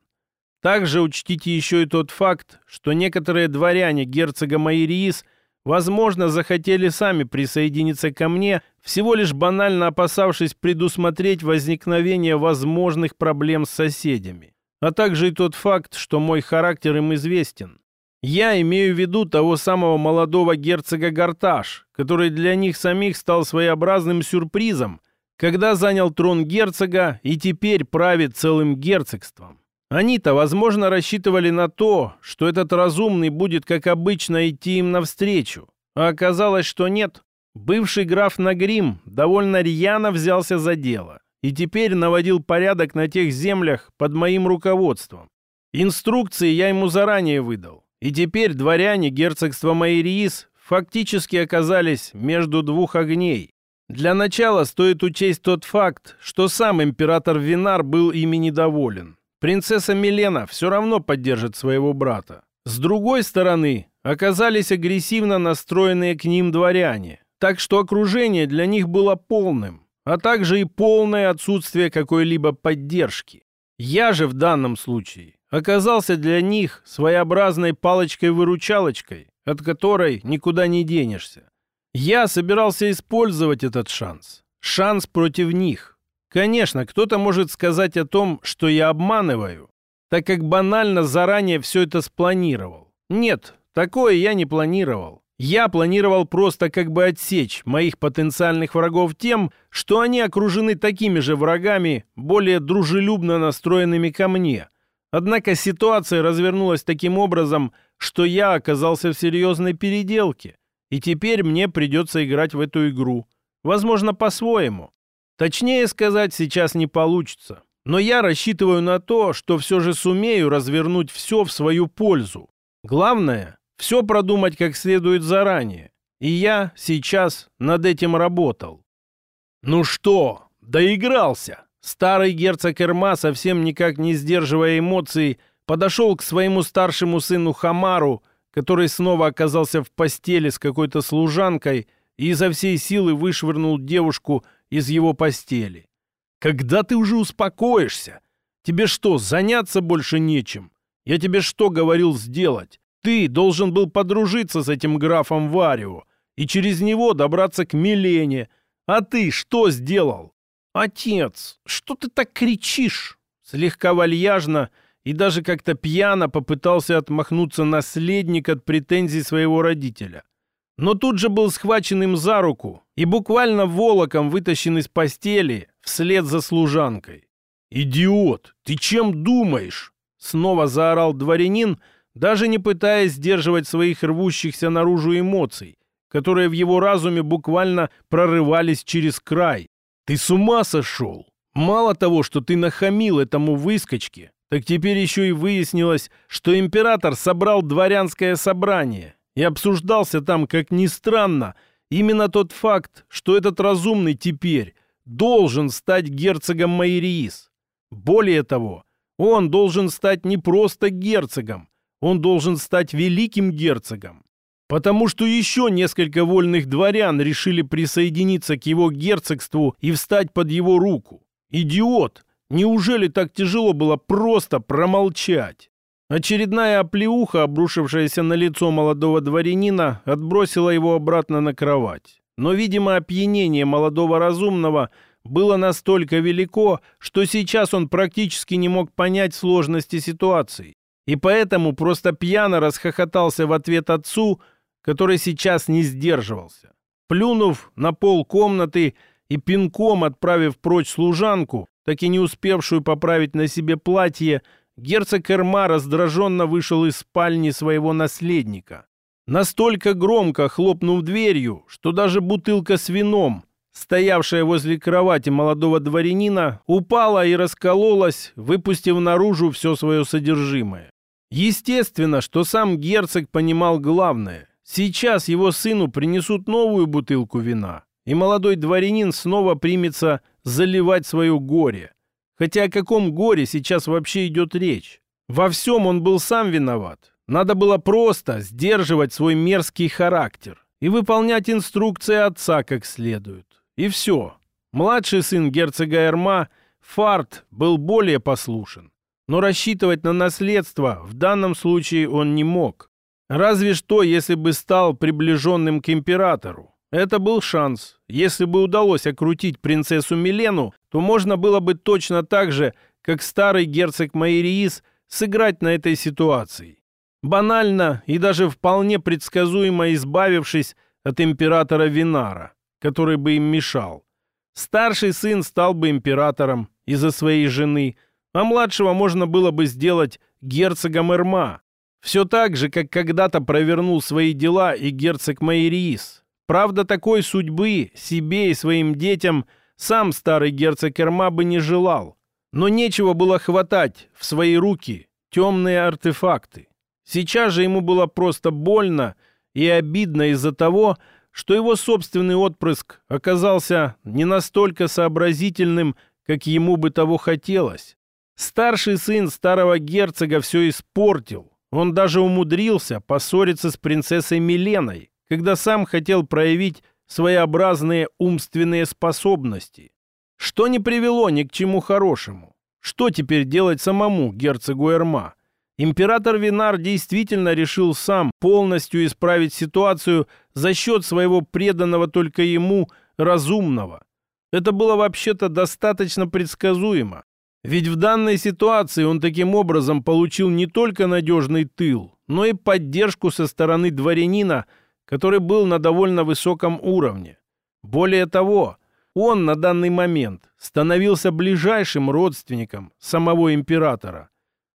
Speaker 1: Также учтите еще и тот факт, что некоторые дворяне герцога Майриис, возможно, захотели сами присоединиться ко мне, всего лишь банально опасавшись предусмотреть возникновение возможных проблем с соседями. А также и тот факт, что мой характер им известен. Я имею в виду того самого молодого герцога Гарташ, который для них самих стал своеобразным сюрпризом, когда занял трон герцога и теперь правит целым герцогством. Они-то, возможно, рассчитывали на то, что этот разумный будет, как обычно, идти им навстречу. А оказалось, что нет. Бывший граф Нагрим довольно рьяно взялся за дело и теперь наводил порядок на тех землях под моим руководством. Инструкции я ему заранее выдал. И теперь дворяне герцогства Майриис фактически оказались между двух огней. Для начала стоит учесть тот факт, что сам император Винар был ими недоволен. Принцесса Милена все равно поддержит своего брата. С другой стороны, оказались агрессивно настроенные к ним дворяне, так что окружение для них было полным, а также и полное отсутствие какой-либо поддержки. Я же в данном случае оказался для них своеобразной палочкой-выручалочкой, от которой никуда не денешься. Я собирался использовать этот шанс. Шанс против них. Конечно, кто-то может сказать о том, что я обманываю, так как банально заранее все это спланировал. Нет, такое я не планировал. Я планировал просто как бы отсечь моих потенциальных врагов тем, что они окружены такими же врагами, более дружелюбно настроенными ко мне. Однако ситуация развернулась таким образом, что я оказался в серьезной переделке, и теперь мне придется играть в эту игру. Возможно, по-своему. Точнее сказать сейчас не получится. Но я рассчитываю на то, что все же сумею развернуть все в свою пользу. Главное, все продумать как следует заранее. И я сейчас над этим работал. Ну что, доигрался? Старый герцог Эрма, совсем никак не сдерживая эмоций, подошел к своему старшему сыну Хамару, который снова оказался в постели с какой-то служанкой и изо всей силы вышвырнул девушку из его постели. «Когда ты уже успокоишься? Тебе что, заняться больше нечем? Я тебе что говорил сделать? Ты должен был подружиться с этим графом Варио и через него добраться к Милене. А ты что сделал? Отец, что ты так кричишь? Слегка вальяжно и даже как-то пьяно попытался отмахнуться наследник от претензий своего родителя. Но тут же был схвачен им за руку и буквально волоком вытащен из постели вслед за служанкой. «Идиот! Ты чем думаешь?» Снова заорал дворянин, даже не пытаясь сдерживать своих рвущихся наружу эмоций, которые в его разуме буквально прорывались через край. «Ты с ума сошел? Мало того, что ты нахамил этому выскочке, так теперь еще и выяснилось, что император собрал дворянское собрание, и обсуждался там, как ни странно, именно тот факт, что этот разумный теперь должен стать герцогом Майриис. Более того, он должен стать не просто герцогом, он должен стать великим герцогом. Потому что еще несколько вольных дворян решили присоединиться к его герцогству и встать под его руку. Идиот! Неужели так тяжело было просто промолчать? Очередная оплеуха, обрушившаяся на лицо молодого дворянина, отбросила его обратно на кровать. Но, видимо, опьянение молодого разумного было настолько велико, что сейчас он практически не мог понять сложности ситуации и поэтому просто пьяно расхохотался в ответ отцу, который сейчас не сдерживался. Плюнув на пол комнаты и пинком отправив прочь служанку, так и не успевшую поправить на себе платье, герцог Эрма раздраженно вышел из спальни своего наследника. Настолько громко хлопнув дверью, что даже бутылка с вином, стоявшая возле кровати молодого дворянина, упала и раскололась, выпустив наружу все свое содержимое. Естественно, что сам герцог понимал главное. Сейчас его сыну принесут новую бутылку вина, и молодой дворянин снова примется заливать свое горе. Хотя о каком горе сейчас вообще идет речь? Во всем он был сам виноват. Надо было просто сдерживать свой мерзкий характер и выполнять инструкции отца как следует. И все. Младший сын герцога Эрма, Фарт, был более послушен но рассчитывать на наследство в данном случае он не мог. Разве что, если бы стал приближенным к императору. Это был шанс. Если бы удалось окрутить принцессу Милену, то можно было бы точно так же, как старый герцог Майриис, сыграть на этой ситуации. Банально и даже вполне предсказуемо избавившись от императора Винара, который бы им мешал. Старший сын стал бы императором из-за своей жены – а младшего можно было бы сделать герцогом Эрма. Все так же, как когда-то провернул свои дела и герцог Майриис. Правда, такой судьбы себе и своим детям сам старый герцог Эрма бы не желал. Но нечего было хватать в свои руки темные артефакты. Сейчас же ему было просто больно, и обидно из-за того, что его собственный отпрыск оказался не настолько сообразительным, как ему бы того хотелось. Старший сын старого герцога все испортил. Он даже умудрился поссориться с принцессой Миленой, когда сам хотел проявить своеобразные умственные способности. Что не привело ни к чему хорошему. Что теперь делать самому герцогу Эрма? Император Винар действительно решил сам полностью исправить ситуацию за счет своего преданного только ему разумного. Это было вообще-то достаточно предсказуемо. Ведь в данной ситуации он таким образом получил не только надежный тыл, но и поддержку со стороны дворянина, который был на довольно высоком уровне. Более того, он на данный момент становился ближайшим родственником самого императора.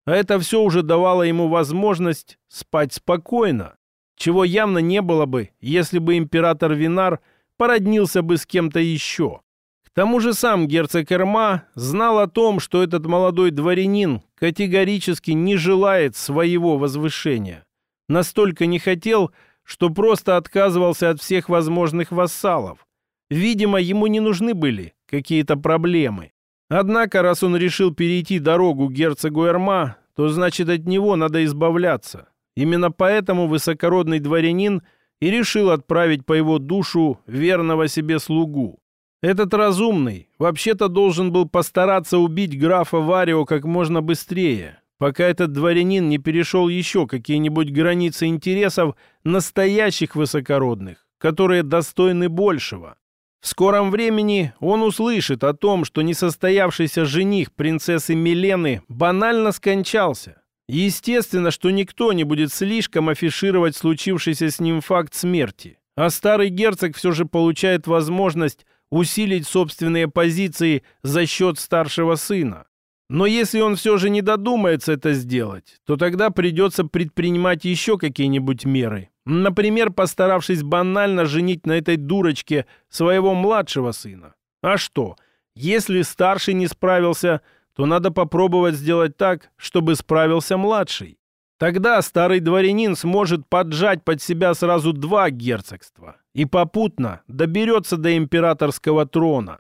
Speaker 1: А это все уже давало ему возможность спать спокойно, чего явно не было бы, если бы император Винар породнился бы с кем-то еще. К тому же сам герцог Эрма знал о том, что этот молодой дворянин категорически не желает своего возвышения. Настолько не хотел, что просто отказывался от всех возможных вассалов. Видимо, ему не нужны были какие-то проблемы. Однако, раз он решил перейти дорогу герцогу Эрма, то значит от него надо избавляться. Именно поэтому высокородный дворянин и решил отправить по его душу верного себе слугу. Этот разумный вообще-то должен был постараться убить графа Варио как можно быстрее, пока этот дворянин не перешел еще какие-нибудь границы интересов настоящих высокородных, которые достойны большего. В скором времени он услышит о том, что несостоявшийся жених принцессы Милены банально скончался. Естественно, что никто не будет слишком афишировать случившийся с ним факт смерти. А старый герцог все же получает возможность усилить собственные позиции за счет старшего сына. Но если он все же не додумается это сделать, то тогда придется предпринимать еще какие-нибудь меры. Например, постаравшись банально женить на этой дурочке своего младшего сына. А что, если старший не справился, то надо попробовать сделать так, чтобы справился младший. Тогда старый дворянин сможет поджать под себя сразу два герцогства и попутно доберется до императорского трона.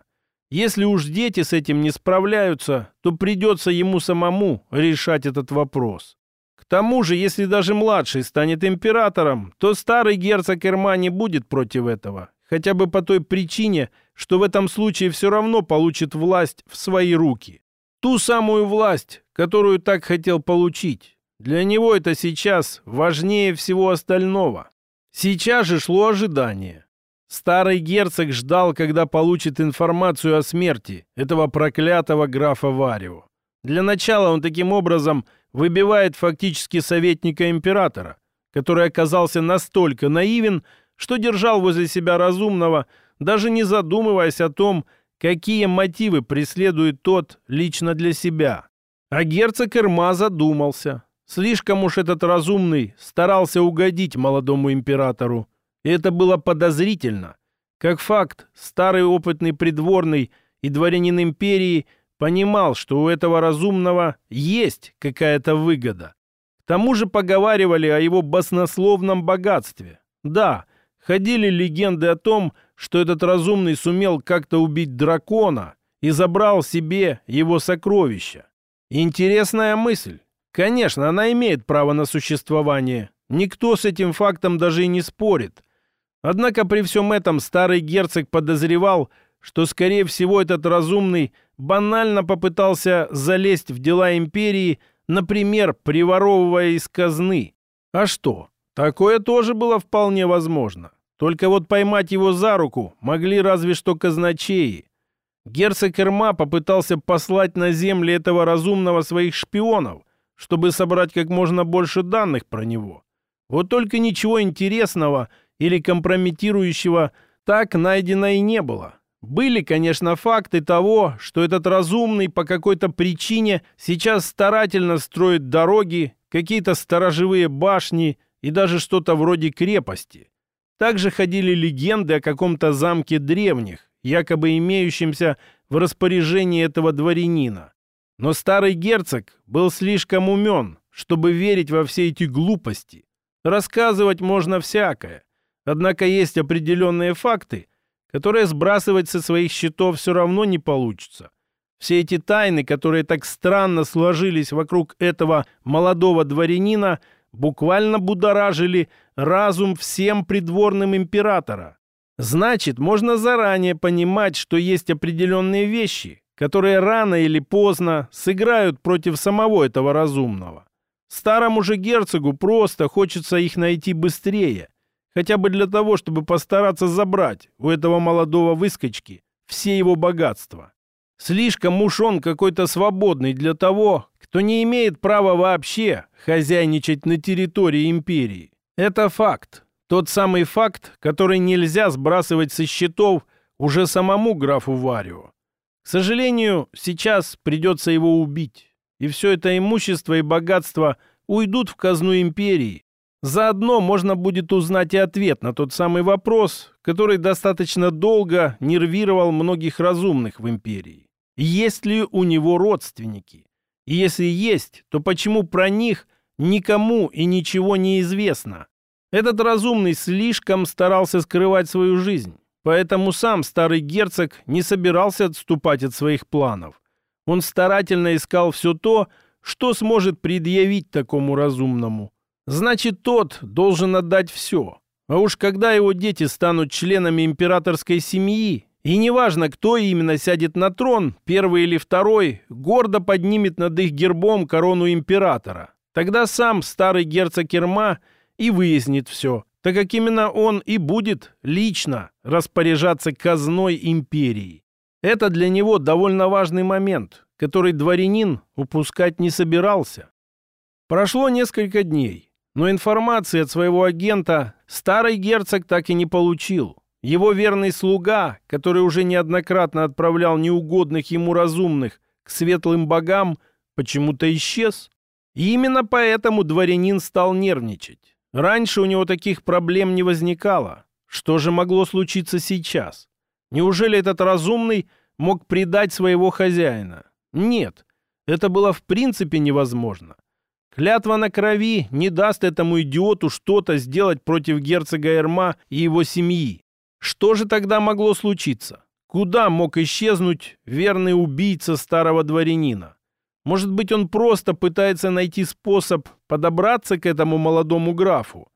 Speaker 1: Если уж дети с этим не справляются, то придется ему самому решать этот вопрос. К тому же, если даже младший станет императором, то старый герцог Эрма не будет против этого, хотя бы по той причине, что в этом случае все равно получит власть в свои руки. Ту самую власть, которую так хотел получить. Для него это сейчас важнее всего остального. Сейчас же шло ожидание. Старый герцог ждал, когда получит информацию о смерти этого проклятого графа Варио. Для начала он таким образом выбивает фактически советника императора, который оказался настолько наивен, что держал возле себя разумного, даже не задумываясь о том, какие мотивы преследует тот лично для себя. А герцог Эрма задумался. Слишком уж этот разумный старался угодить молодому императору. Это было подозрительно. Как факт, старый опытный придворный и дворянин империи понимал, что у этого разумного есть какая-то выгода. К тому же поговаривали о его баснословном богатстве. Да, ходили легенды о том, что этот разумный сумел как-то убить дракона и забрал себе его сокровища. Интересная мысль. Конечно, она имеет право на существование. Никто с этим фактом даже и не спорит. Однако при всем этом старый герцог подозревал, что, скорее всего, этот разумный банально попытался залезть в дела империи, например, приворовывая из казны. А что? Такое тоже было вполне возможно. Только вот поймать его за руку могли разве что казначеи. Герцог Эрма попытался послать на земли этого разумного своих шпионов – чтобы собрать как можно больше данных про него. Вот только ничего интересного или компрометирующего так найдено и не было. Были, конечно, факты того, что этот разумный по какой-то причине сейчас старательно строит дороги, какие-то сторожевые башни и даже что-то вроде крепости. Также ходили легенды о каком-то замке древних, якобы имеющемся в распоряжении этого дворянина. Но старый герцог был слишком умен, чтобы верить во все эти глупости. Рассказывать можно всякое. Однако есть определенные факты, которые сбрасывать со своих счетов все равно не получится. Все эти тайны, которые так странно сложились вокруг этого молодого дворянина, буквально будоражили разум всем придворным императора. Значит, можно заранее понимать, что есть определенные вещи, которые рано или поздно сыграют против самого этого разумного. Старому же герцогу просто хочется их найти быстрее, хотя бы для того, чтобы постараться забрать у этого молодого выскочки все его богатства. Слишком уж он какой-то свободный для того, кто не имеет права вообще хозяйничать на территории империи. Это факт. Тот самый факт, который нельзя сбрасывать со счетов уже самому графу Варио. К сожалению, сейчас придется его убить и все это имущество и богатство уйдут в казну империи. Заодно можно будет узнать и ответ на тот самый вопрос, который достаточно долго нервировал многих разумных в империи. Есть ли у него родственники? И если есть, то почему про них никому и ничего не известно? Этот разумный слишком старался скрывать свою жизнь, поэтому сам старый герцог не собирался отступать от своих планов. Он старательно искал все то, что сможет предъявить такому разумному. Значит, тот должен отдать все. А уж когда его дети станут членами императорской семьи, и неважно, кто именно сядет на трон, первый или второй, гордо поднимет над их гербом корону императора. Тогда сам старый герцог Керма и выяснит все, так как именно он и будет лично распоряжаться казной империи. Это для него довольно важный момент, который дворянин упускать не собирался. Прошло несколько дней, но информации от своего агента старый герцог так и не получил. Его верный слуга, который уже неоднократно отправлял неугодных ему разумных к светлым богам, почему-то исчез. И именно поэтому дворянин стал нервничать. Раньше у него таких проблем не возникало. Что же могло случиться сейчас? Неужели этот разумный мог предать своего хозяина? Нет, это было в принципе невозможно. Клятва на крови не даст этому идиоту что-то сделать против герцога Эрма и его семьи. Что же тогда могло случиться? Куда мог исчезнуть верный убийца старого дворянина? Может быть, он просто пытается найти способ подобраться к этому молодому графу?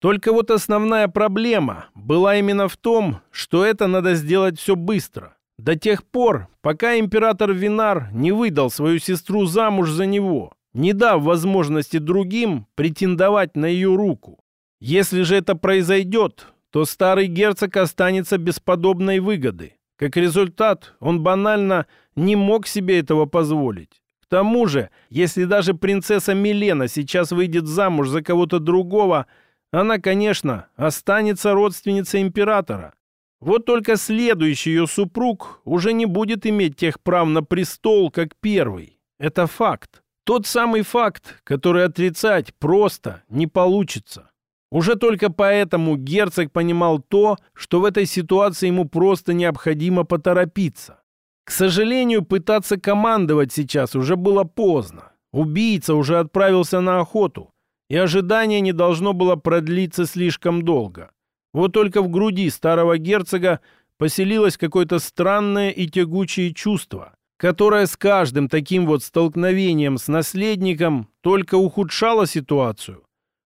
Speaker 1: Только вот основная проблема была именно в том, что это надо сделать все быстро. До тех пор, пока император Винар не выдал свою сестру замуж за него, не дав возможности другим претендовать на ее руку. Если же это произойдет, то старый герцог останется без подобной выгоды. Как результат, он банально не мог себе этого позволить. К тому же, если даже принцесса Милена сейчас выйдет замуж за кого-то другого – она, конечно, останется родственницей императора. Вот только следующий ее супруг уже не будет иметь тех прав на престол, как первый. Это факт. Тот самый факт, который отрицать просто не получится. Уже только поэтому герцог понимал то, что в этой ситуации ему просто необходимо поторопиться. К сожалению, пытаться командовать сейчас уже было поздно. Убийца уже отправился на охоту и ожидание не должно было продлиться слишком долго. Вот только в груди старого герцога поселилось какое-то странное и тягучее чувство, которое с каждым таким вот столкновением с наследником только ухудшало ситуацию.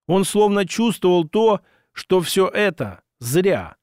Speaker 1: Он словно чувствовал то, что все это зря.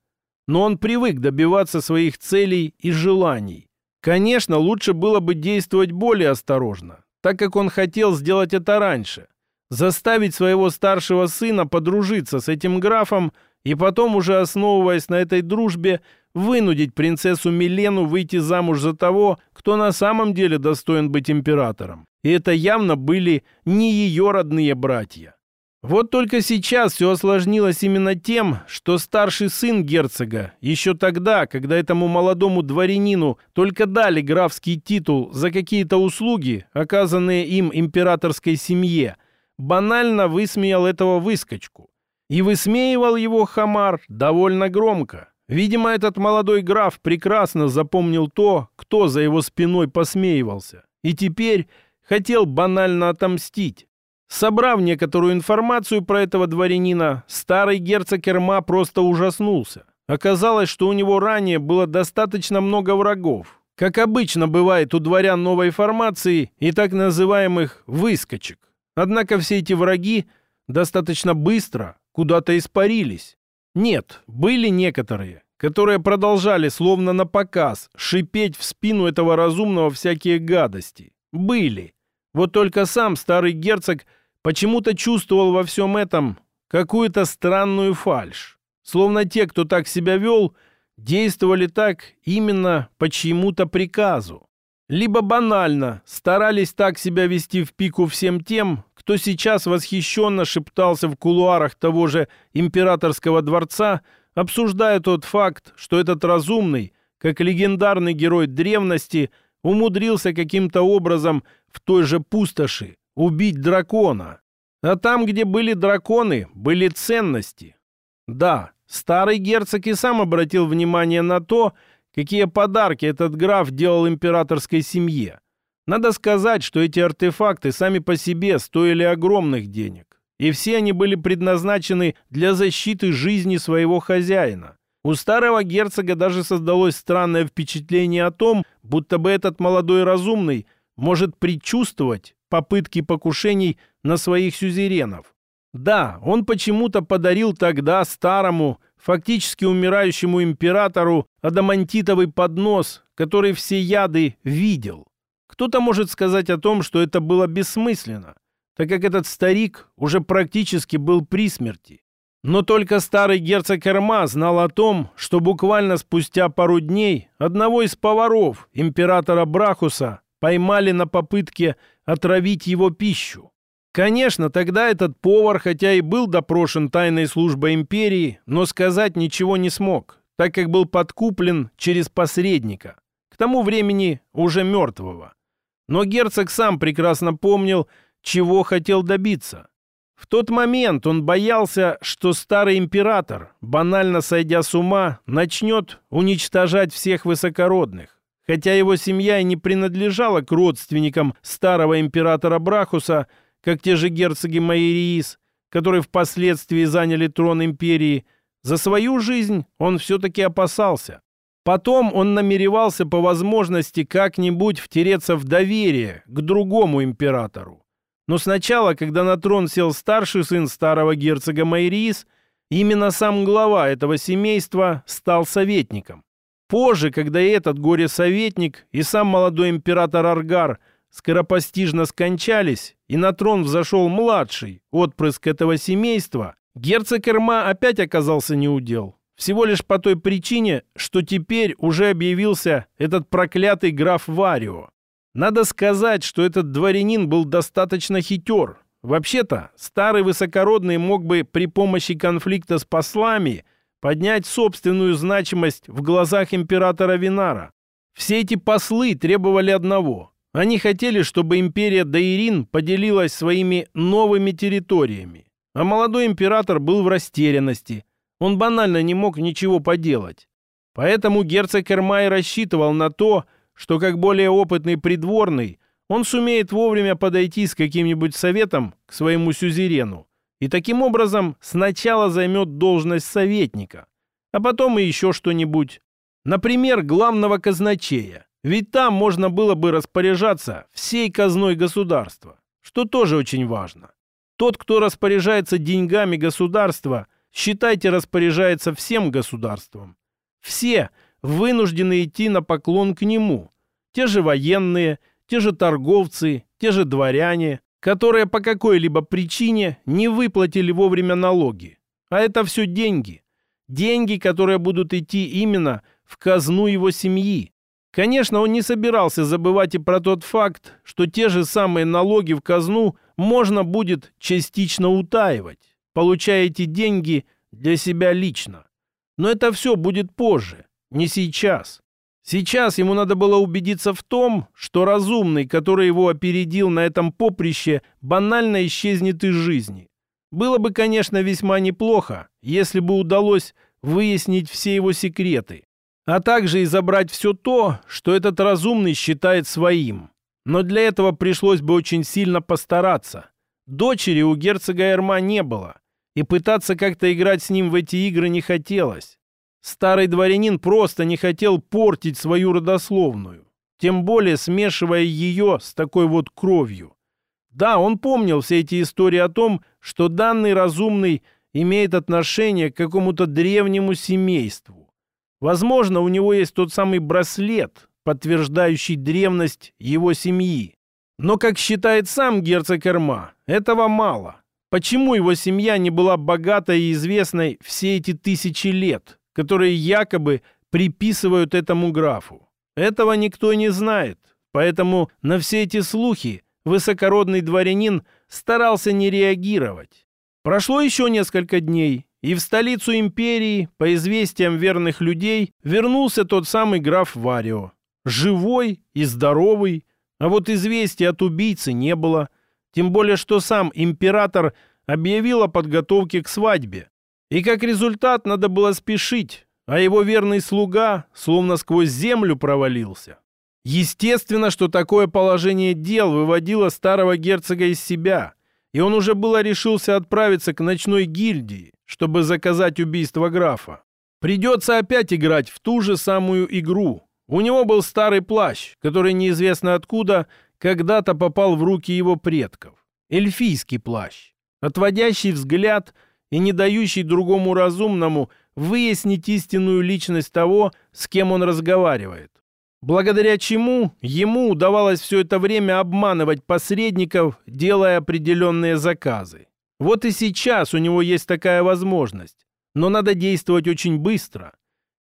Speaker 1: Но он привык добиваться своих целей и желаний. Конечно, лучше было бы действовать более осторожно, так как он хотел сделать это раньше заставить своего старшего сына подружиться с этим графом и потом, уже основываясь на этой дружбе, вынудить принцессу Милену выйти замуж за того, кто на самом деле достоин быть императором. И это явно были не ее родные братья. Вот только сейчас все осложнилось именно тем, что старший сын герцога, еще тогда, когда этому молодому дворянину только дали графский титул за какие-то услуги, оказанные им императорской семье, банально высмеял этого выскочку. И высмеивал его Хамар довольно громко. Видимо, этот молодой граф прекрасно запомнил то, кто за его спиной посмеивался. И теперь хотел банально отомстить. Собрав некоторую информацию про этого дворянина, старый герцог Эрма просто ужаснулся. Оказалось, что у него ранее было достаточно много врагов. Как обычно бывает у дворян новой формации и так называемых «выскочек». Однако все эти враги достаточно быстро куда-то испарились. Нет, были некоторые, которые продолжали словно на показ шипеть в спину этого разумного всякие гадости. Были. Вот только сам старый герцог почему-то чувствовал во всем этом какую-то странную фальшь. Словно те, кто так себя вел, действовали так именно по чьему-то приказу. Либо банально старались так себя вести в пику всем тем, кто сейчас восхищенно шептался в кулуарах того же императорского дворца, обсуждая тот факт, что этот разумный, как легендарный герой древности, умудрился каким-то образом в той же пустоши убить дракона. А там, где были драконы, были ценности. Да, старый герцог и сам обратил внимание на то, какие подарки этот граф делал императорской семье. Надо сказать, что эти артефакты сами по себе стоили огромных денег. И все они были предназначены для защиты жизни своего хозяина. У старого герцога даже создалось странное впечатление о том, будто бы этот молодой разумный может предчувствовать попытки покушений на своих сюзеренов. Да, он почему-то подарил тогда старому, фактически умирающему императору адамантитовый поднос, который все яды видел. Кто-то может сказать о том, что это было бессмысленно, так как этот старик уже практически был при смерти. Но только старый герцог Эрма знал о том, что буквально спустя пару дней одного из поваров императора Брахуса поймали на попытке отравить его пищу. Конечно, тогда этот повар, хотя и был допрошен тайной службой империи, но сказать ничего не смог, так как был подкуплен через посредника, к тому времени уже мертвого. Но герцог сам прекрасно помнил, чего хотел добиться. В тот момент он боялся, что старый император, банально сойдя с ума, начнет уничтожать всех высокородных. Хотя его семья и не принадлежала к родственникам старого императора Брахуса – как те же герцоги Майериис, которые впоследствии заняли трон империи, за свою жизнь он все-таки опасался. Потом он намеревался по возможности как-нибудь втереться в доверие к другому императору. Но сначала, когда на трон сел старший сын старого герцога Майриис, именно сам глава этого семейства стал советником. Позже, когда этот горе-советник, и сам молодой император Аргар – скоропостижно скончались, и на трон взошел младший, отпрыск этого семейства, герцог Эрма опять оказался неудел. Всего лишь по той причине, что теперь уже объявился этот проклятый граф Варио. Надо сказать, что этот дворянин был достаточно хитер. Вообще-то, старый высокородный мог бы при помощи конфликта с послами поднять собственную значимость в глазах императора Винара. Все эти послы требовали одного они хотели, чтобы империя Даирин поделилась своими новыми территориями. А молодой император был в растерянности. Он банально не мог ничего поделать. Поэтому герцог Эрмай рассчитывал на то, что как более опытный придворный он сумеет вовремя подойти с каким-нибудь советом к своему сюзерену и таким образом сначала займет должность советника, а потом и еще что-нибудь. Например, главного казначея. Ведь там можно было бы распоряжаться всей казной государства, что тоже очень важно. Тот, кто распоряжается деньгами государства, считайте, распоряжается всем государством. Все вынуждены идти на поклон к нему. Те же военные, те же торговцы, те же дворяне, которые по какой-либо причине не выплатили вовремя налоги. А это все деньги. Деньги, которые будут идти именно в казну его семьи. Конечно, он не собирался забывать и про тот факт, что те же самые налоги в казну можно будет частично утаивать, получая эти деньги для себя лично. Но это все будет позже, не сейчас. Сейчас ему надо было убедиться в том, что разумный, который его опередил на этом поприще, банально исчезнет из жизни. Было бы, конечно, весьма неплохо, если бы удалось выяснить все его секреты а также и забрать все то, что этот разумный считает своим. Но для этого пришлось бы очень сильно постараться. Дочери у герцога Эрма не было, и пытаться как-то играть с ним в эти игры не хотелось. Старый дворянин просто не хотел портить свою родословную, тем более смешивая ее с такой вот кровью. Да, он помнил все эти истории о том, что данный разумный имеет отношение к какому-то древнему семейству. Возможно, у него есть тот самый браслет, подтверждающий древность его семьи. Но, как считает сам герцог Эрма, этого мало. Почему его семья не была богатой и известной все эти тысячи лет, которые якобы приписывают этому графу? Этого никто не знает, поэтому на все эти слухи высокородный дворянин старался не реагировать. Прошло еще несколько дней, и в столицу империи, по известиям верных людей, вернулся тот самый граф Варио. Живой и здоровый, а вот известия от убийцы не было – тем более, что сам император объявил о подготовке к свадьбе. И как результат надо было спешить, а его верный слуга словно сквозь землю провалился. Естественно, что такое положение дел выводило старого герцога из себя, и он уже было решился отправиться к ночной гильдии, чтобы заказать убийство графа. Придется опять играть в ту же самую игру. У него был старый плащ, который неизвестно откуда когда-то попал в руки его предков. Эльфийский плащ, отводящий взгляд и не дающий другому разумному выяснить истинную личность того, с кем он разговаривает. Благодаря чему ему удавалось все это время обманывать посредников, делая определенные заказы. Вот и сейчас у него есть такая возможность. Но надо действовать очень быстро.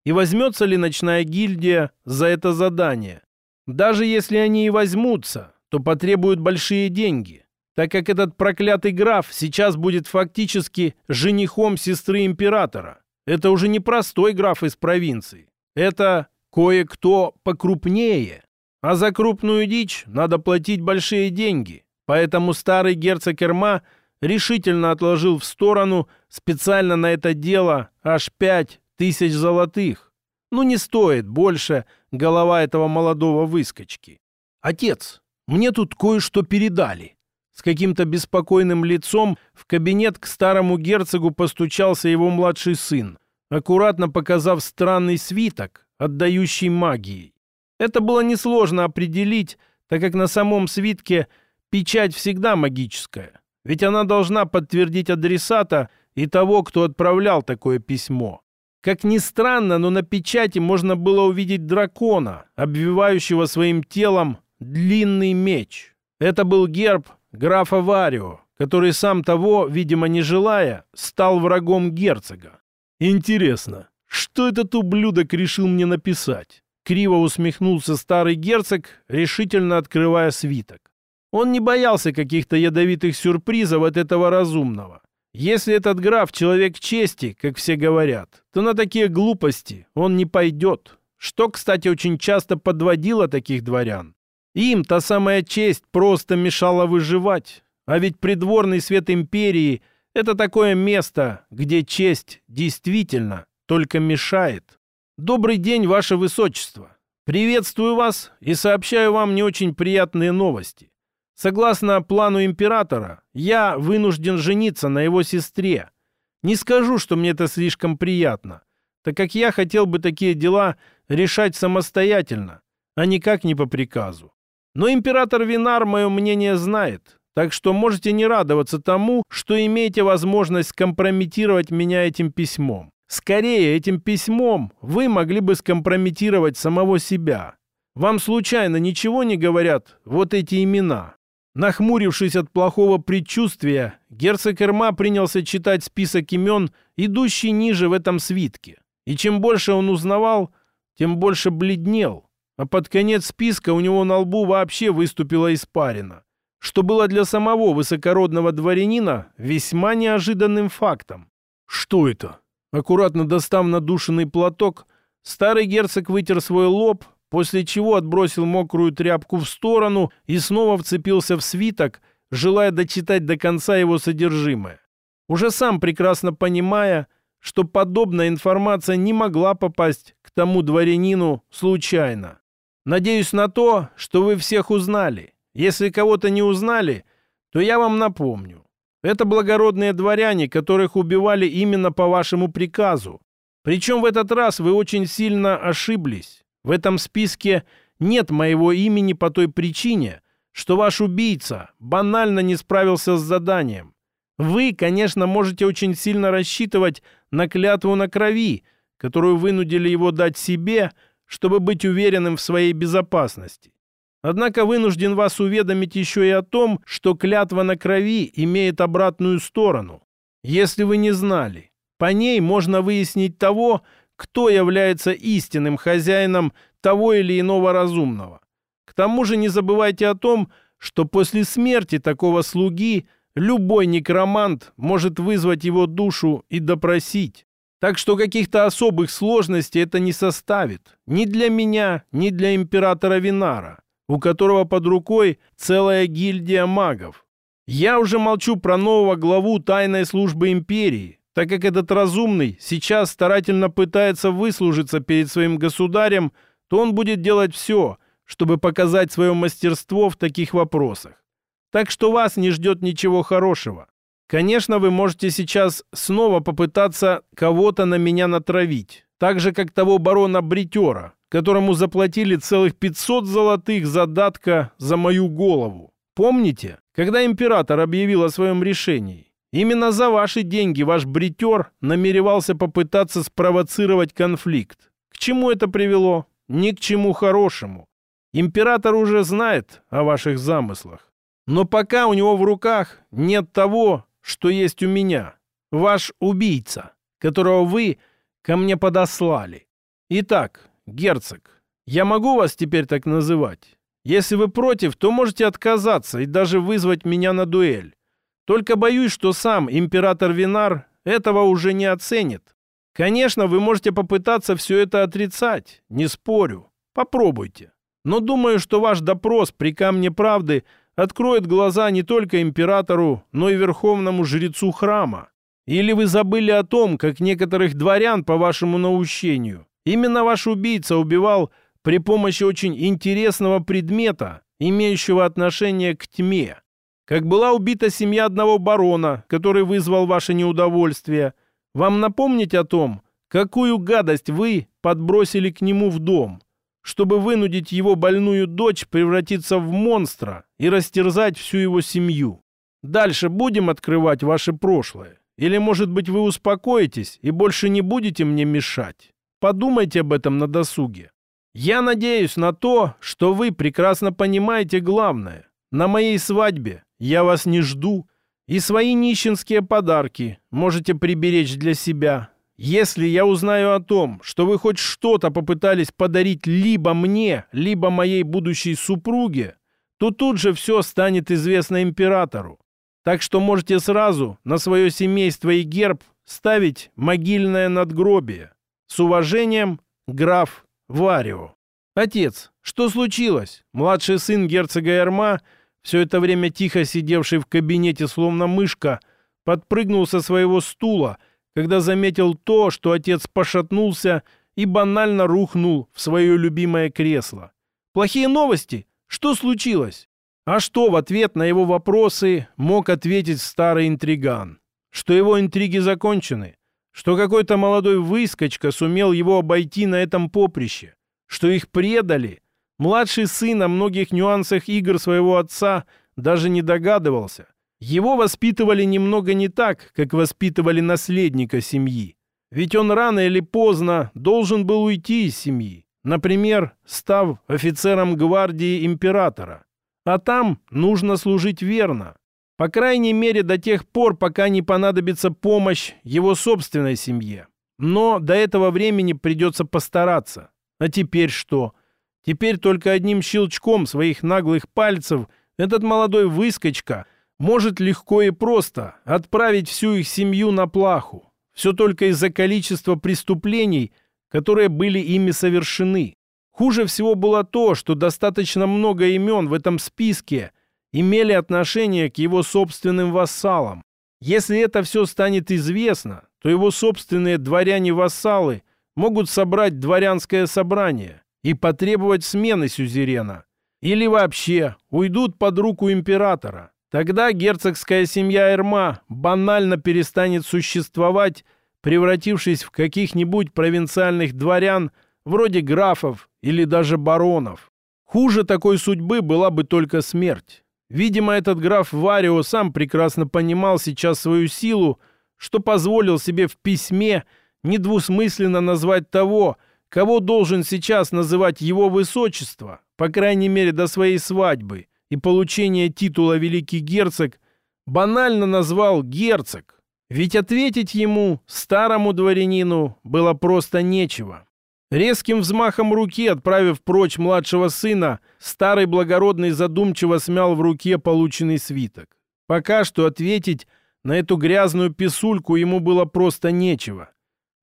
Speaker 1: И возьмется ли ночная гильдия за это задание? Даже если они и возьмутся, то потребуют большие деньги, так как этот проклятый граф сейчас будет фактически женихом сестры императора. Это уже не простой граф из провинции. Это кое-кто покрупнее. А за крупную дичь надо платить большие деньги. Поэтому старый герцог Эрма решительно отложил в сторону специально на это дело аж пять тысяч золотых. Ну не стоит больше голова этого молодого выскочки. Отец, мне тут кое-что передали». С каким-то беспокойным лицом в кабинет к старому герцогу постучался его младший сын, аккуратно показав странный свиток, отдающий магией. Это было несложно определить, так как на самом свитке печать всегда магическая, ведь она должна подтвердить адресата и того, кто отправлял такое письмо. Как ни странно, но на печати можно было увидеть дракона, обвивающего своим телом длинный меч. Это был герб графа Варио, который сам того, видимо, не желая, стал врагом герцога. Интересно, что этот ублюдок решил мне написать? Криво усмехнулся старый герцог, решительно открывая свиток. Он не боялся каких-то ядовитых сюрпризов от этого разумного. Если этот граф человек чести, как все говорят, то на такие глупости он не пойдет. Что, кстати, очень часто подводило таких дворян. Им та самая честь просто мешала выживать. А ведь придворный свет империи — это такое место, где честь действительно только мешает. Добрый день, ваше высочество. Приветствую вас и сообщаю вам не очень приятные новости. Согласно плану императора, я вынужден жениться на его сестре. Не скажу, что мне это слишком приятно, так как я хотел бы такие дела решать самостоятельно, а никак не по приказу. Но император Винар мое мнение знает, так что можете не радоваться тому, что имеете возможность скомпрометировать меня этим письмом. Скорее, этим письмом вы могли бы скомпрометировать самого себя. Вам случайно ничего не говорят вот эти имена?» Нахмурившись от плохого предчувствия, герцог Эрма принялся читать список имен, идущий ниже в этом свитке. И чем больше он узнавал, тем больше бледнел а под конец списка у него на лбу вообще выступила испарина, что было для самого высокородного дворянина весьма неожиданным фактом. «Что это?» Аккуратно достав надушенный платок, старый герцог вытер свой лоб, после чего отбросил мокрую тряпку в сторону и снова вцепился в свиток, желая дочитать до конца его содержимое. Уже сам прекрасно понимая, что подобная информация не могла попасть к тому дворянину случайно. Надеюсь на то, что вы всех узнали. Если кого-то не узнали, то я вам напомню. Это благородные дворяне, которых убивали именно по вашему приказу. Причем в этот раз вы очень сильно ошиблись. В этом списке нет моего имени по той причине, что ваш убийца банально не справился с заданием. Вы, конечно, можете очень сильно рассчитывать на клятву на крови, которую вынудили его дать себе, чтобы быть уверенным в своей безопасности. Однако вынужден вас уведомить еще и о том, что клятва на крови имеет обратную сторону. Если вы не знали, по ней можно выяснить того, кто является истинным хозяином того или иного разумного. К тому же не забывайте о том, что после смерти такого слуги любой некромант может вызвать его душу и допросить. Так что каких-то особых сложностей это не составит. Ни для меня, ни для императора Винара, у которого под рукой целая гильдия магов. Я уже молчу про нового главу тайной службы империи, так как этот разумный сейчас старательно пытается выслужиться перед своим государем, то он будет делать все, чтобы показать свое мастерство в таких вопросах. Так что вас не ждет ничего хорошего. Конечно, вы можете сейчас снова попытаться кого-то на меня натравить, так же, как того барона Бритера, которому заплатили целых 500 золотых задатка за мою голову. Помните, когда император объявил о своем решении? Именно за ваши деньги ваш бритер намеревался попытаться спровоцировать конфликт. К чему это привело? Ни к чему хорошему. Император уже знает о ваших замыслах. Но пока у него в руках нет того, что есть у меня. Ваш убийца, которого вы ко мне подослали. Итак, герцог, я могу вас теперь так называть? Если вы против, то можете отказаться и даже вызвать меня на дуэль. Только боюсь, что сам император Винар этого уже не оценит. Конечно, вы можете попытаться все это отрицать, не спорю. Попробуйте. Но думаю, что ваш допрос при камне правды откроет глаза не только императору, но и верховному жрецу храма. Или вы забыли о том, как некоторых дворян по вашему наущению именно ваш убийца убивал при помощи очень интересного предмета, имеющего отношение к тьме. Как была убита семья одного барона, который вызвал ваше неудовольствие. Вам напомнить о том, какую гадость вы подбросили к нему в дом, чтобы вынудить его больную дочь превратиться в монстра и растерзать всю его семью. Дальше будем открывать ваше прошлое? Или, может быть, вы успокоитесь и больше не будете мне мешать? Подумайте об этом на досуге. Я надеюсь на то, что вы прекрасно понимаете главное. На моей свадьбе я вас не жду, и свои нищенские подарки можете приберечь для себя. Если я узнаю о том, что вы хоть что-то попытались подарить либо мне, либо моей будущей супруге, то тут же все станет известно императору. Так что можете сразу на свое семейство и герб ставить могильное надгробие. С уважением, граф Варио. Отец, что случилось? Младший сын герцога Эрма – все это время тихо сидевший в кабинете, словно мышка, подпрыгнул со своего стула, когда заметил то, что отец пошатнулся и банально рухнул в свое любимое кресло. «Плохие новости? Что случилось?» А что в ответ на его вопросы мог ответить старый интриган? Что его интриги закончены? Что какой-то молодой выскочка сумел его обойти на этом поприще? Что их предали? Младший сын о многих нюансах игр своего отца даже не догадывался. Его воспитывали немного не так, как воспитывали наследника семьи. Ведь он рано или поздно должен был уйти из семьи, например, став офицером гвардии императора. А там нужно служить верно. По крайней мере, до тех пор, пока не понадобится помощь его собственной семье. Но до этого времени придется постараться. А теперь что? Теперь только одним щелчком своих наглых пальцев этот молодой выскочка может легко и просто отправить всю их семью на плаху. Все только из-за количества преступлений, которые были ими совершены. Хуже всего было то, что достаточно много имен в этом списке имели отношение к его собственным вассалам. Если это все станет известно, то его собственные дворяне-вассалы могут собрать дворянское собрание, и потребовать смены сюзерена. Или вообще уйдут под руку императора. Тогда герцогская семья Эрма банально перестанет существовать, превратившись в каких-нибудь провинциальных дворян вроде графов или даже баронов. Хуже такой судьбы была бы только смерть. Видимо, этот граф Варио сам прекрасно понимал сейчас свою силу, что позволил себе в письме недвусмысленно назвать того, кого должен сейчас называть его высочество, по крайней мере до своей свадьбы и получения титула великий герцог, банально назвал герцог. Ведь ответить ему, старому дворянину, было просто нечего. Резким взмахом руки, отправив прочь младшего сына, старый благородный задумчиво смял в руке полученный свиток. Пока что ответить на эту грязную писульку ему было просто нечего.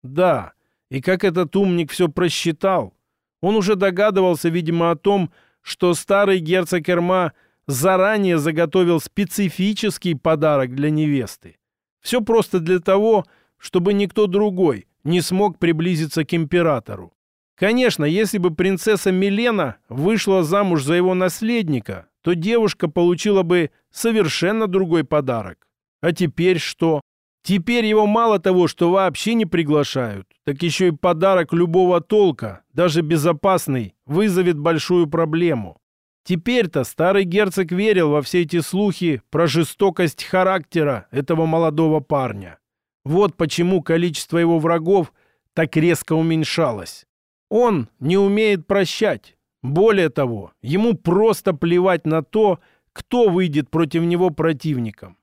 Speaker 1: Да, и как этот умник все просчитал. Он уже догадывался, видимо, о том, что старый герцог Эрма заранее заготовил специфический подарок для невесты. Все просто для того, чтобы никто другой не смог приблизиться к императору. Конечно, если бы принцесса Милена вышла замуж за его наследника, то девушка получила бы совершенно другой подарок. А теперь что? Теперь его мало того, что вообще не приглашают, так еще и подарок любого толка, даже безопасный, вызовет большую проблему. Теперь-то старый герцог верил во все эти слухи про жестокость характера этого молодого парня. Вот почему количество его врагов так резко уменьшалось. Он не умеет прощать. Более того, ему просто плевать на то, кто выйдет против него противником.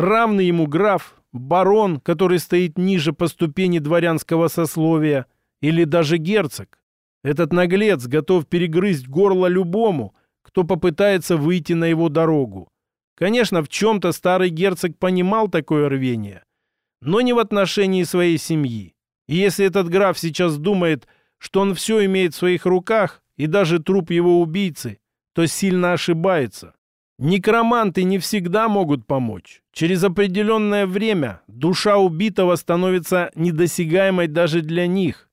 Speaker 1: Равный ему граф, барон, который стоит ниже по ступени дворянского сословия, или даже герцог. Этот наглец готов перегрызть горло любому, кто попытается выйти на его дорогу. Конечно, в чем-то старый герцог понимал такое рвение, но не в отношении своей семьи. И если этот граф сейчас думает, что он все имеет в своих руках, и даже труп его убийцы, то сильно ошибается. Некроманты не всегда могут помочь. Через определенное время душа убитого становится недосягаемой даже для них.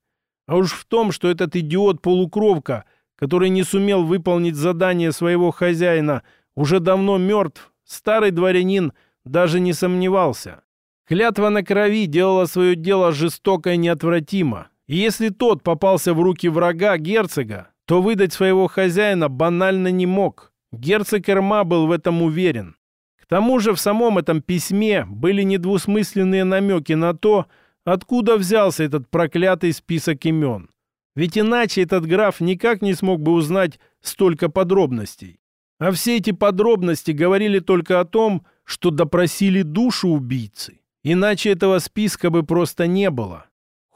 Speaker 1: А уж в том, что этот идиот-полукровка, который не сумел выполнить задание своего хозяина, уже давно мертв, старый дворянин даже не сомневался. Клятва на крови делала свое дело жестоко и неотвратимо. И если тот попался в руки врага герцога, то выдать своего хозяина банально не мог. Герцог Эрма был в этом уверен. К тому же в самом этом письме были недвусмысленные намеки на то, откуда взялся этот проклятый список имен. Ведь иначе этот граф никак не смог бы узнать столько подробностей. А все эти подробности говорили только о том, что допросили душу убийцы. Иначе этого списка бы просто не было.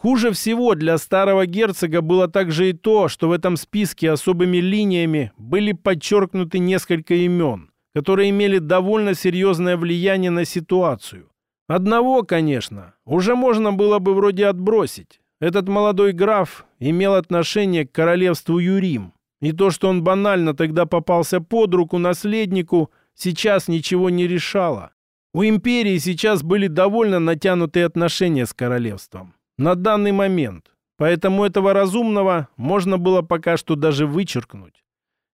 Speaker 1: Хуже всего для старого герцога было также и то, что в этом списке особыми линиями были подчеркнуты несколько имен, которые имели довольно серьезное влияние на ситуацию. Одного, конечно, уже можно было бы вроде отбросить. Этот молодой граф имел отношение к королевству Юрим. И то, что он банально тогда попался под руку наследнику, сейчас ничего не решало. У империи сейчас были довольно натянутые отношения с королевством на данный момент, поэтому этого разумного можно было пока что даже вычеркнуть.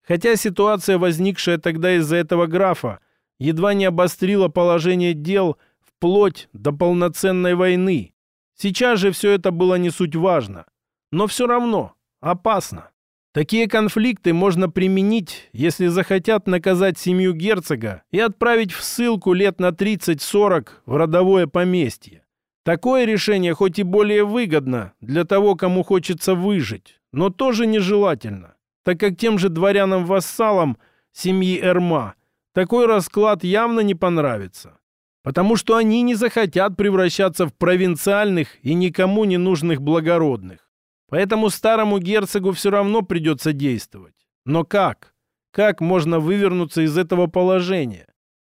Speaker 1: Хотя ситуация, возникшая тогда из-за этого графа, едва не обострила положение дел вплоть до полноценной войны. Сейчас же все это было не суть важно, но все равно опасно. Такие конфликты можно применить, если захотят наказать семью герцога и отправить в ссылку лет на 30-40 в родовое поместье. Такое решение хоть и более выгодно для того, кому хочется выжить, но тоже нежелательно, так как тем же дворянам-вассалам семьи Эрма такой расклад явно не понравится, потому что они не захотят превращаться в провинциальных и никому не нужных благородных. Поэтому старому герцогу все равно придется действовать. Но как? Как можно вывернуться из этого положения?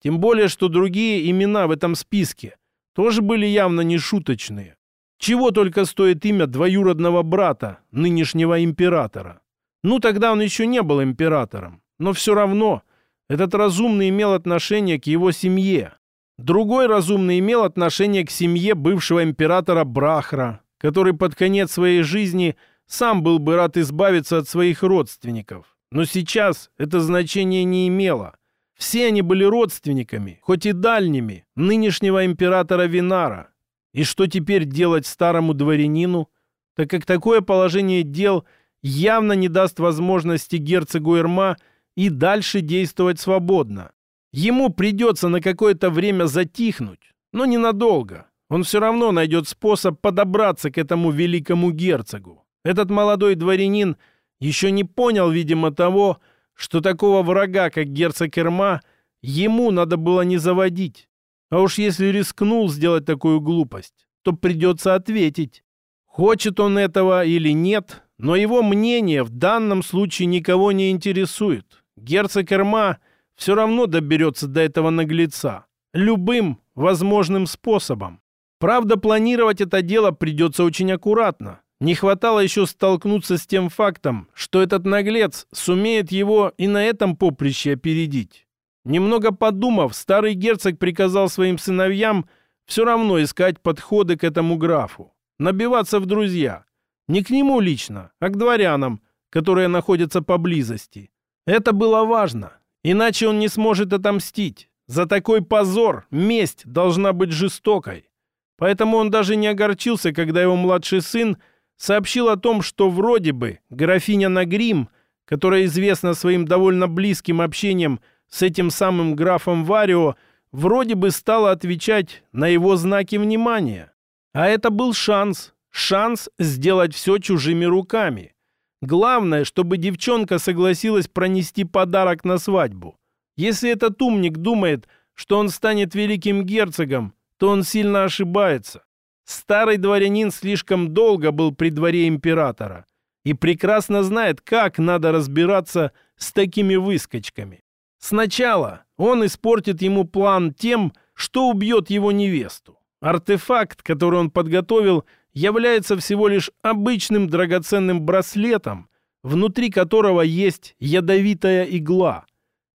Speaker 1: Тем более, что другие имена в этом списке – тоже были явно не шуточные. Чего только стоит имя двоюродного брата, нынешнего императора. Ну, тогда он еще не был императором. Но все равно этот разумный имел отношение к его семье. Другой разумный имел отношение к семье бывшего императора Брахра, который под конец своей жизни сам был бы рад избавиться от своих родственников. Но сейчас это значение не имело. Все они были родственниками, хоть и дальними, нынешнего императора Винара. И что теперь делать старому дворянину? Так как такое положение дел явно не даст возможности герцогу Эрма и дальше действовать свободно. Ему придется на какое-то время затихнуть, но ненадолго. Он все равно найдет способ подобраться к этому великому герцогу. Этот молодой дворянин еще не понял, видимо, того, что такого врага, как герцог Эрма, ему надо было не заводить. А уж если рискнул сделать такую глупость, то придется ответить. Хочет он этого или нет, но его мнение в данном случае никого не интересует. Герцог Эрма все равно доберется до этого наглеца. Любым возможным способом. Правда, планировать это дело придется очень аккуратно. Не хватало еще столкнуться с тем фактом, что этот наглец сумеет его и на этом поприще опередить. Немного подумав, старый герцог приказал своим сыновьям все равно искать подходы к этому графу, набиваться в друзья. Не к нему лично, а к дворянам, которые находятся поблизости. Это было важно, иначе он не сможет отомстить. За такой позор месть должна быть жестокой. Поэтому он даже не огорчился, когда его младший сын сообщил о том, что вроде бы графиня Нагрим, которая известна своим довольно близким общением с этим самым графом Варио, вроде бы стала отвечать на его знаки внимания. А это был шанс, шанс сделать все чужими руками. Главное, чтобы девчонка согласилась пронести подарок на свадьбу. Если этот умник думает, что он станет великим герцогом, то он сильно ошибается. Старый дворянин слишком долго был при дворе императора и прекрасно знает, как надо разбираться с такими выскочками. Сначала он испортит ему план тем, что убьет его невесту. Артефакт, который он подготовил, является всего лишь обычным драгоценным браслетом, внутри которого есть ядовитая игла.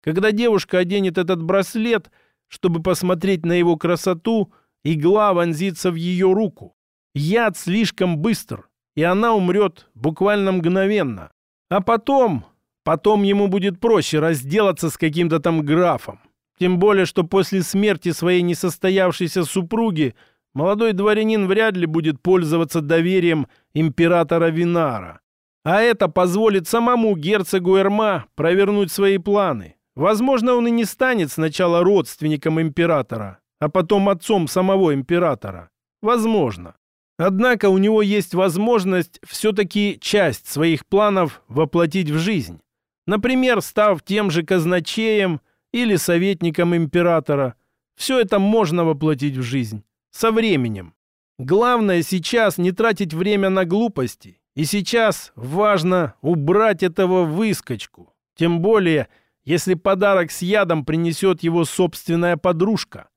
Speaker 1: Когда девушка оденет этот браслет, чтобы посмотреть на его красоту, Игла вонзится в ее руку. Яд слишком быстр, и она умрет буквально мгновенно. А потом, потом ему будет проще разделаться с каким-то там графом. Тем более, что после смерти своей несостоявшейся супруги молодой дворянин вряд ли будет пользоваться доверием императора Винара. А это позволит самому герцогу Эрма провернуть свои планы. Возможно, он и не станет сначала родственником императора, а потом отцом самого императора. Возможно. Однако у него есть возможность все-таки часть своих планов воплотить в жизнь. Например, став тем же казначеем или советником императора. Все это можно воплотить в жизнь. Со временем. Главное сейчас не тратить время на глупости. И сейчас важно убрать этого выскочку. Тем более, если подарок с ядом принесет его собственная подружка.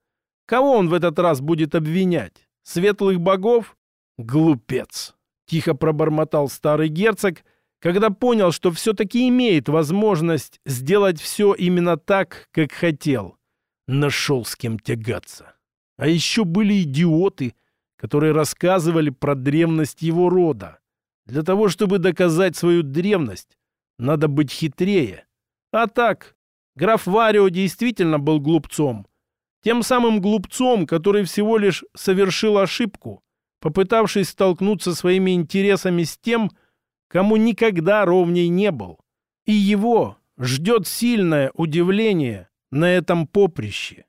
Speaker 1: Кого он в этот раз будет обвинять? Светлых богов? Глупец! Тихо пробормотал старый герцог, когда понял, что все-таки имеет возможность сделать все именно так, как хотел. Нашел с кем тягаться. А еще были идиоты, которые рассказывали про древность его рода. Для того, чтобы доказать свою древность, надо быть хитрее. А так, граф Варио действительно был глупцом, тем самым глупцом, который всего лишь совершил ошибку, попытавшись столкнуться своими интересами с тем, кому никогда ровней не был. И его ждет сильное удивление на этом поприще.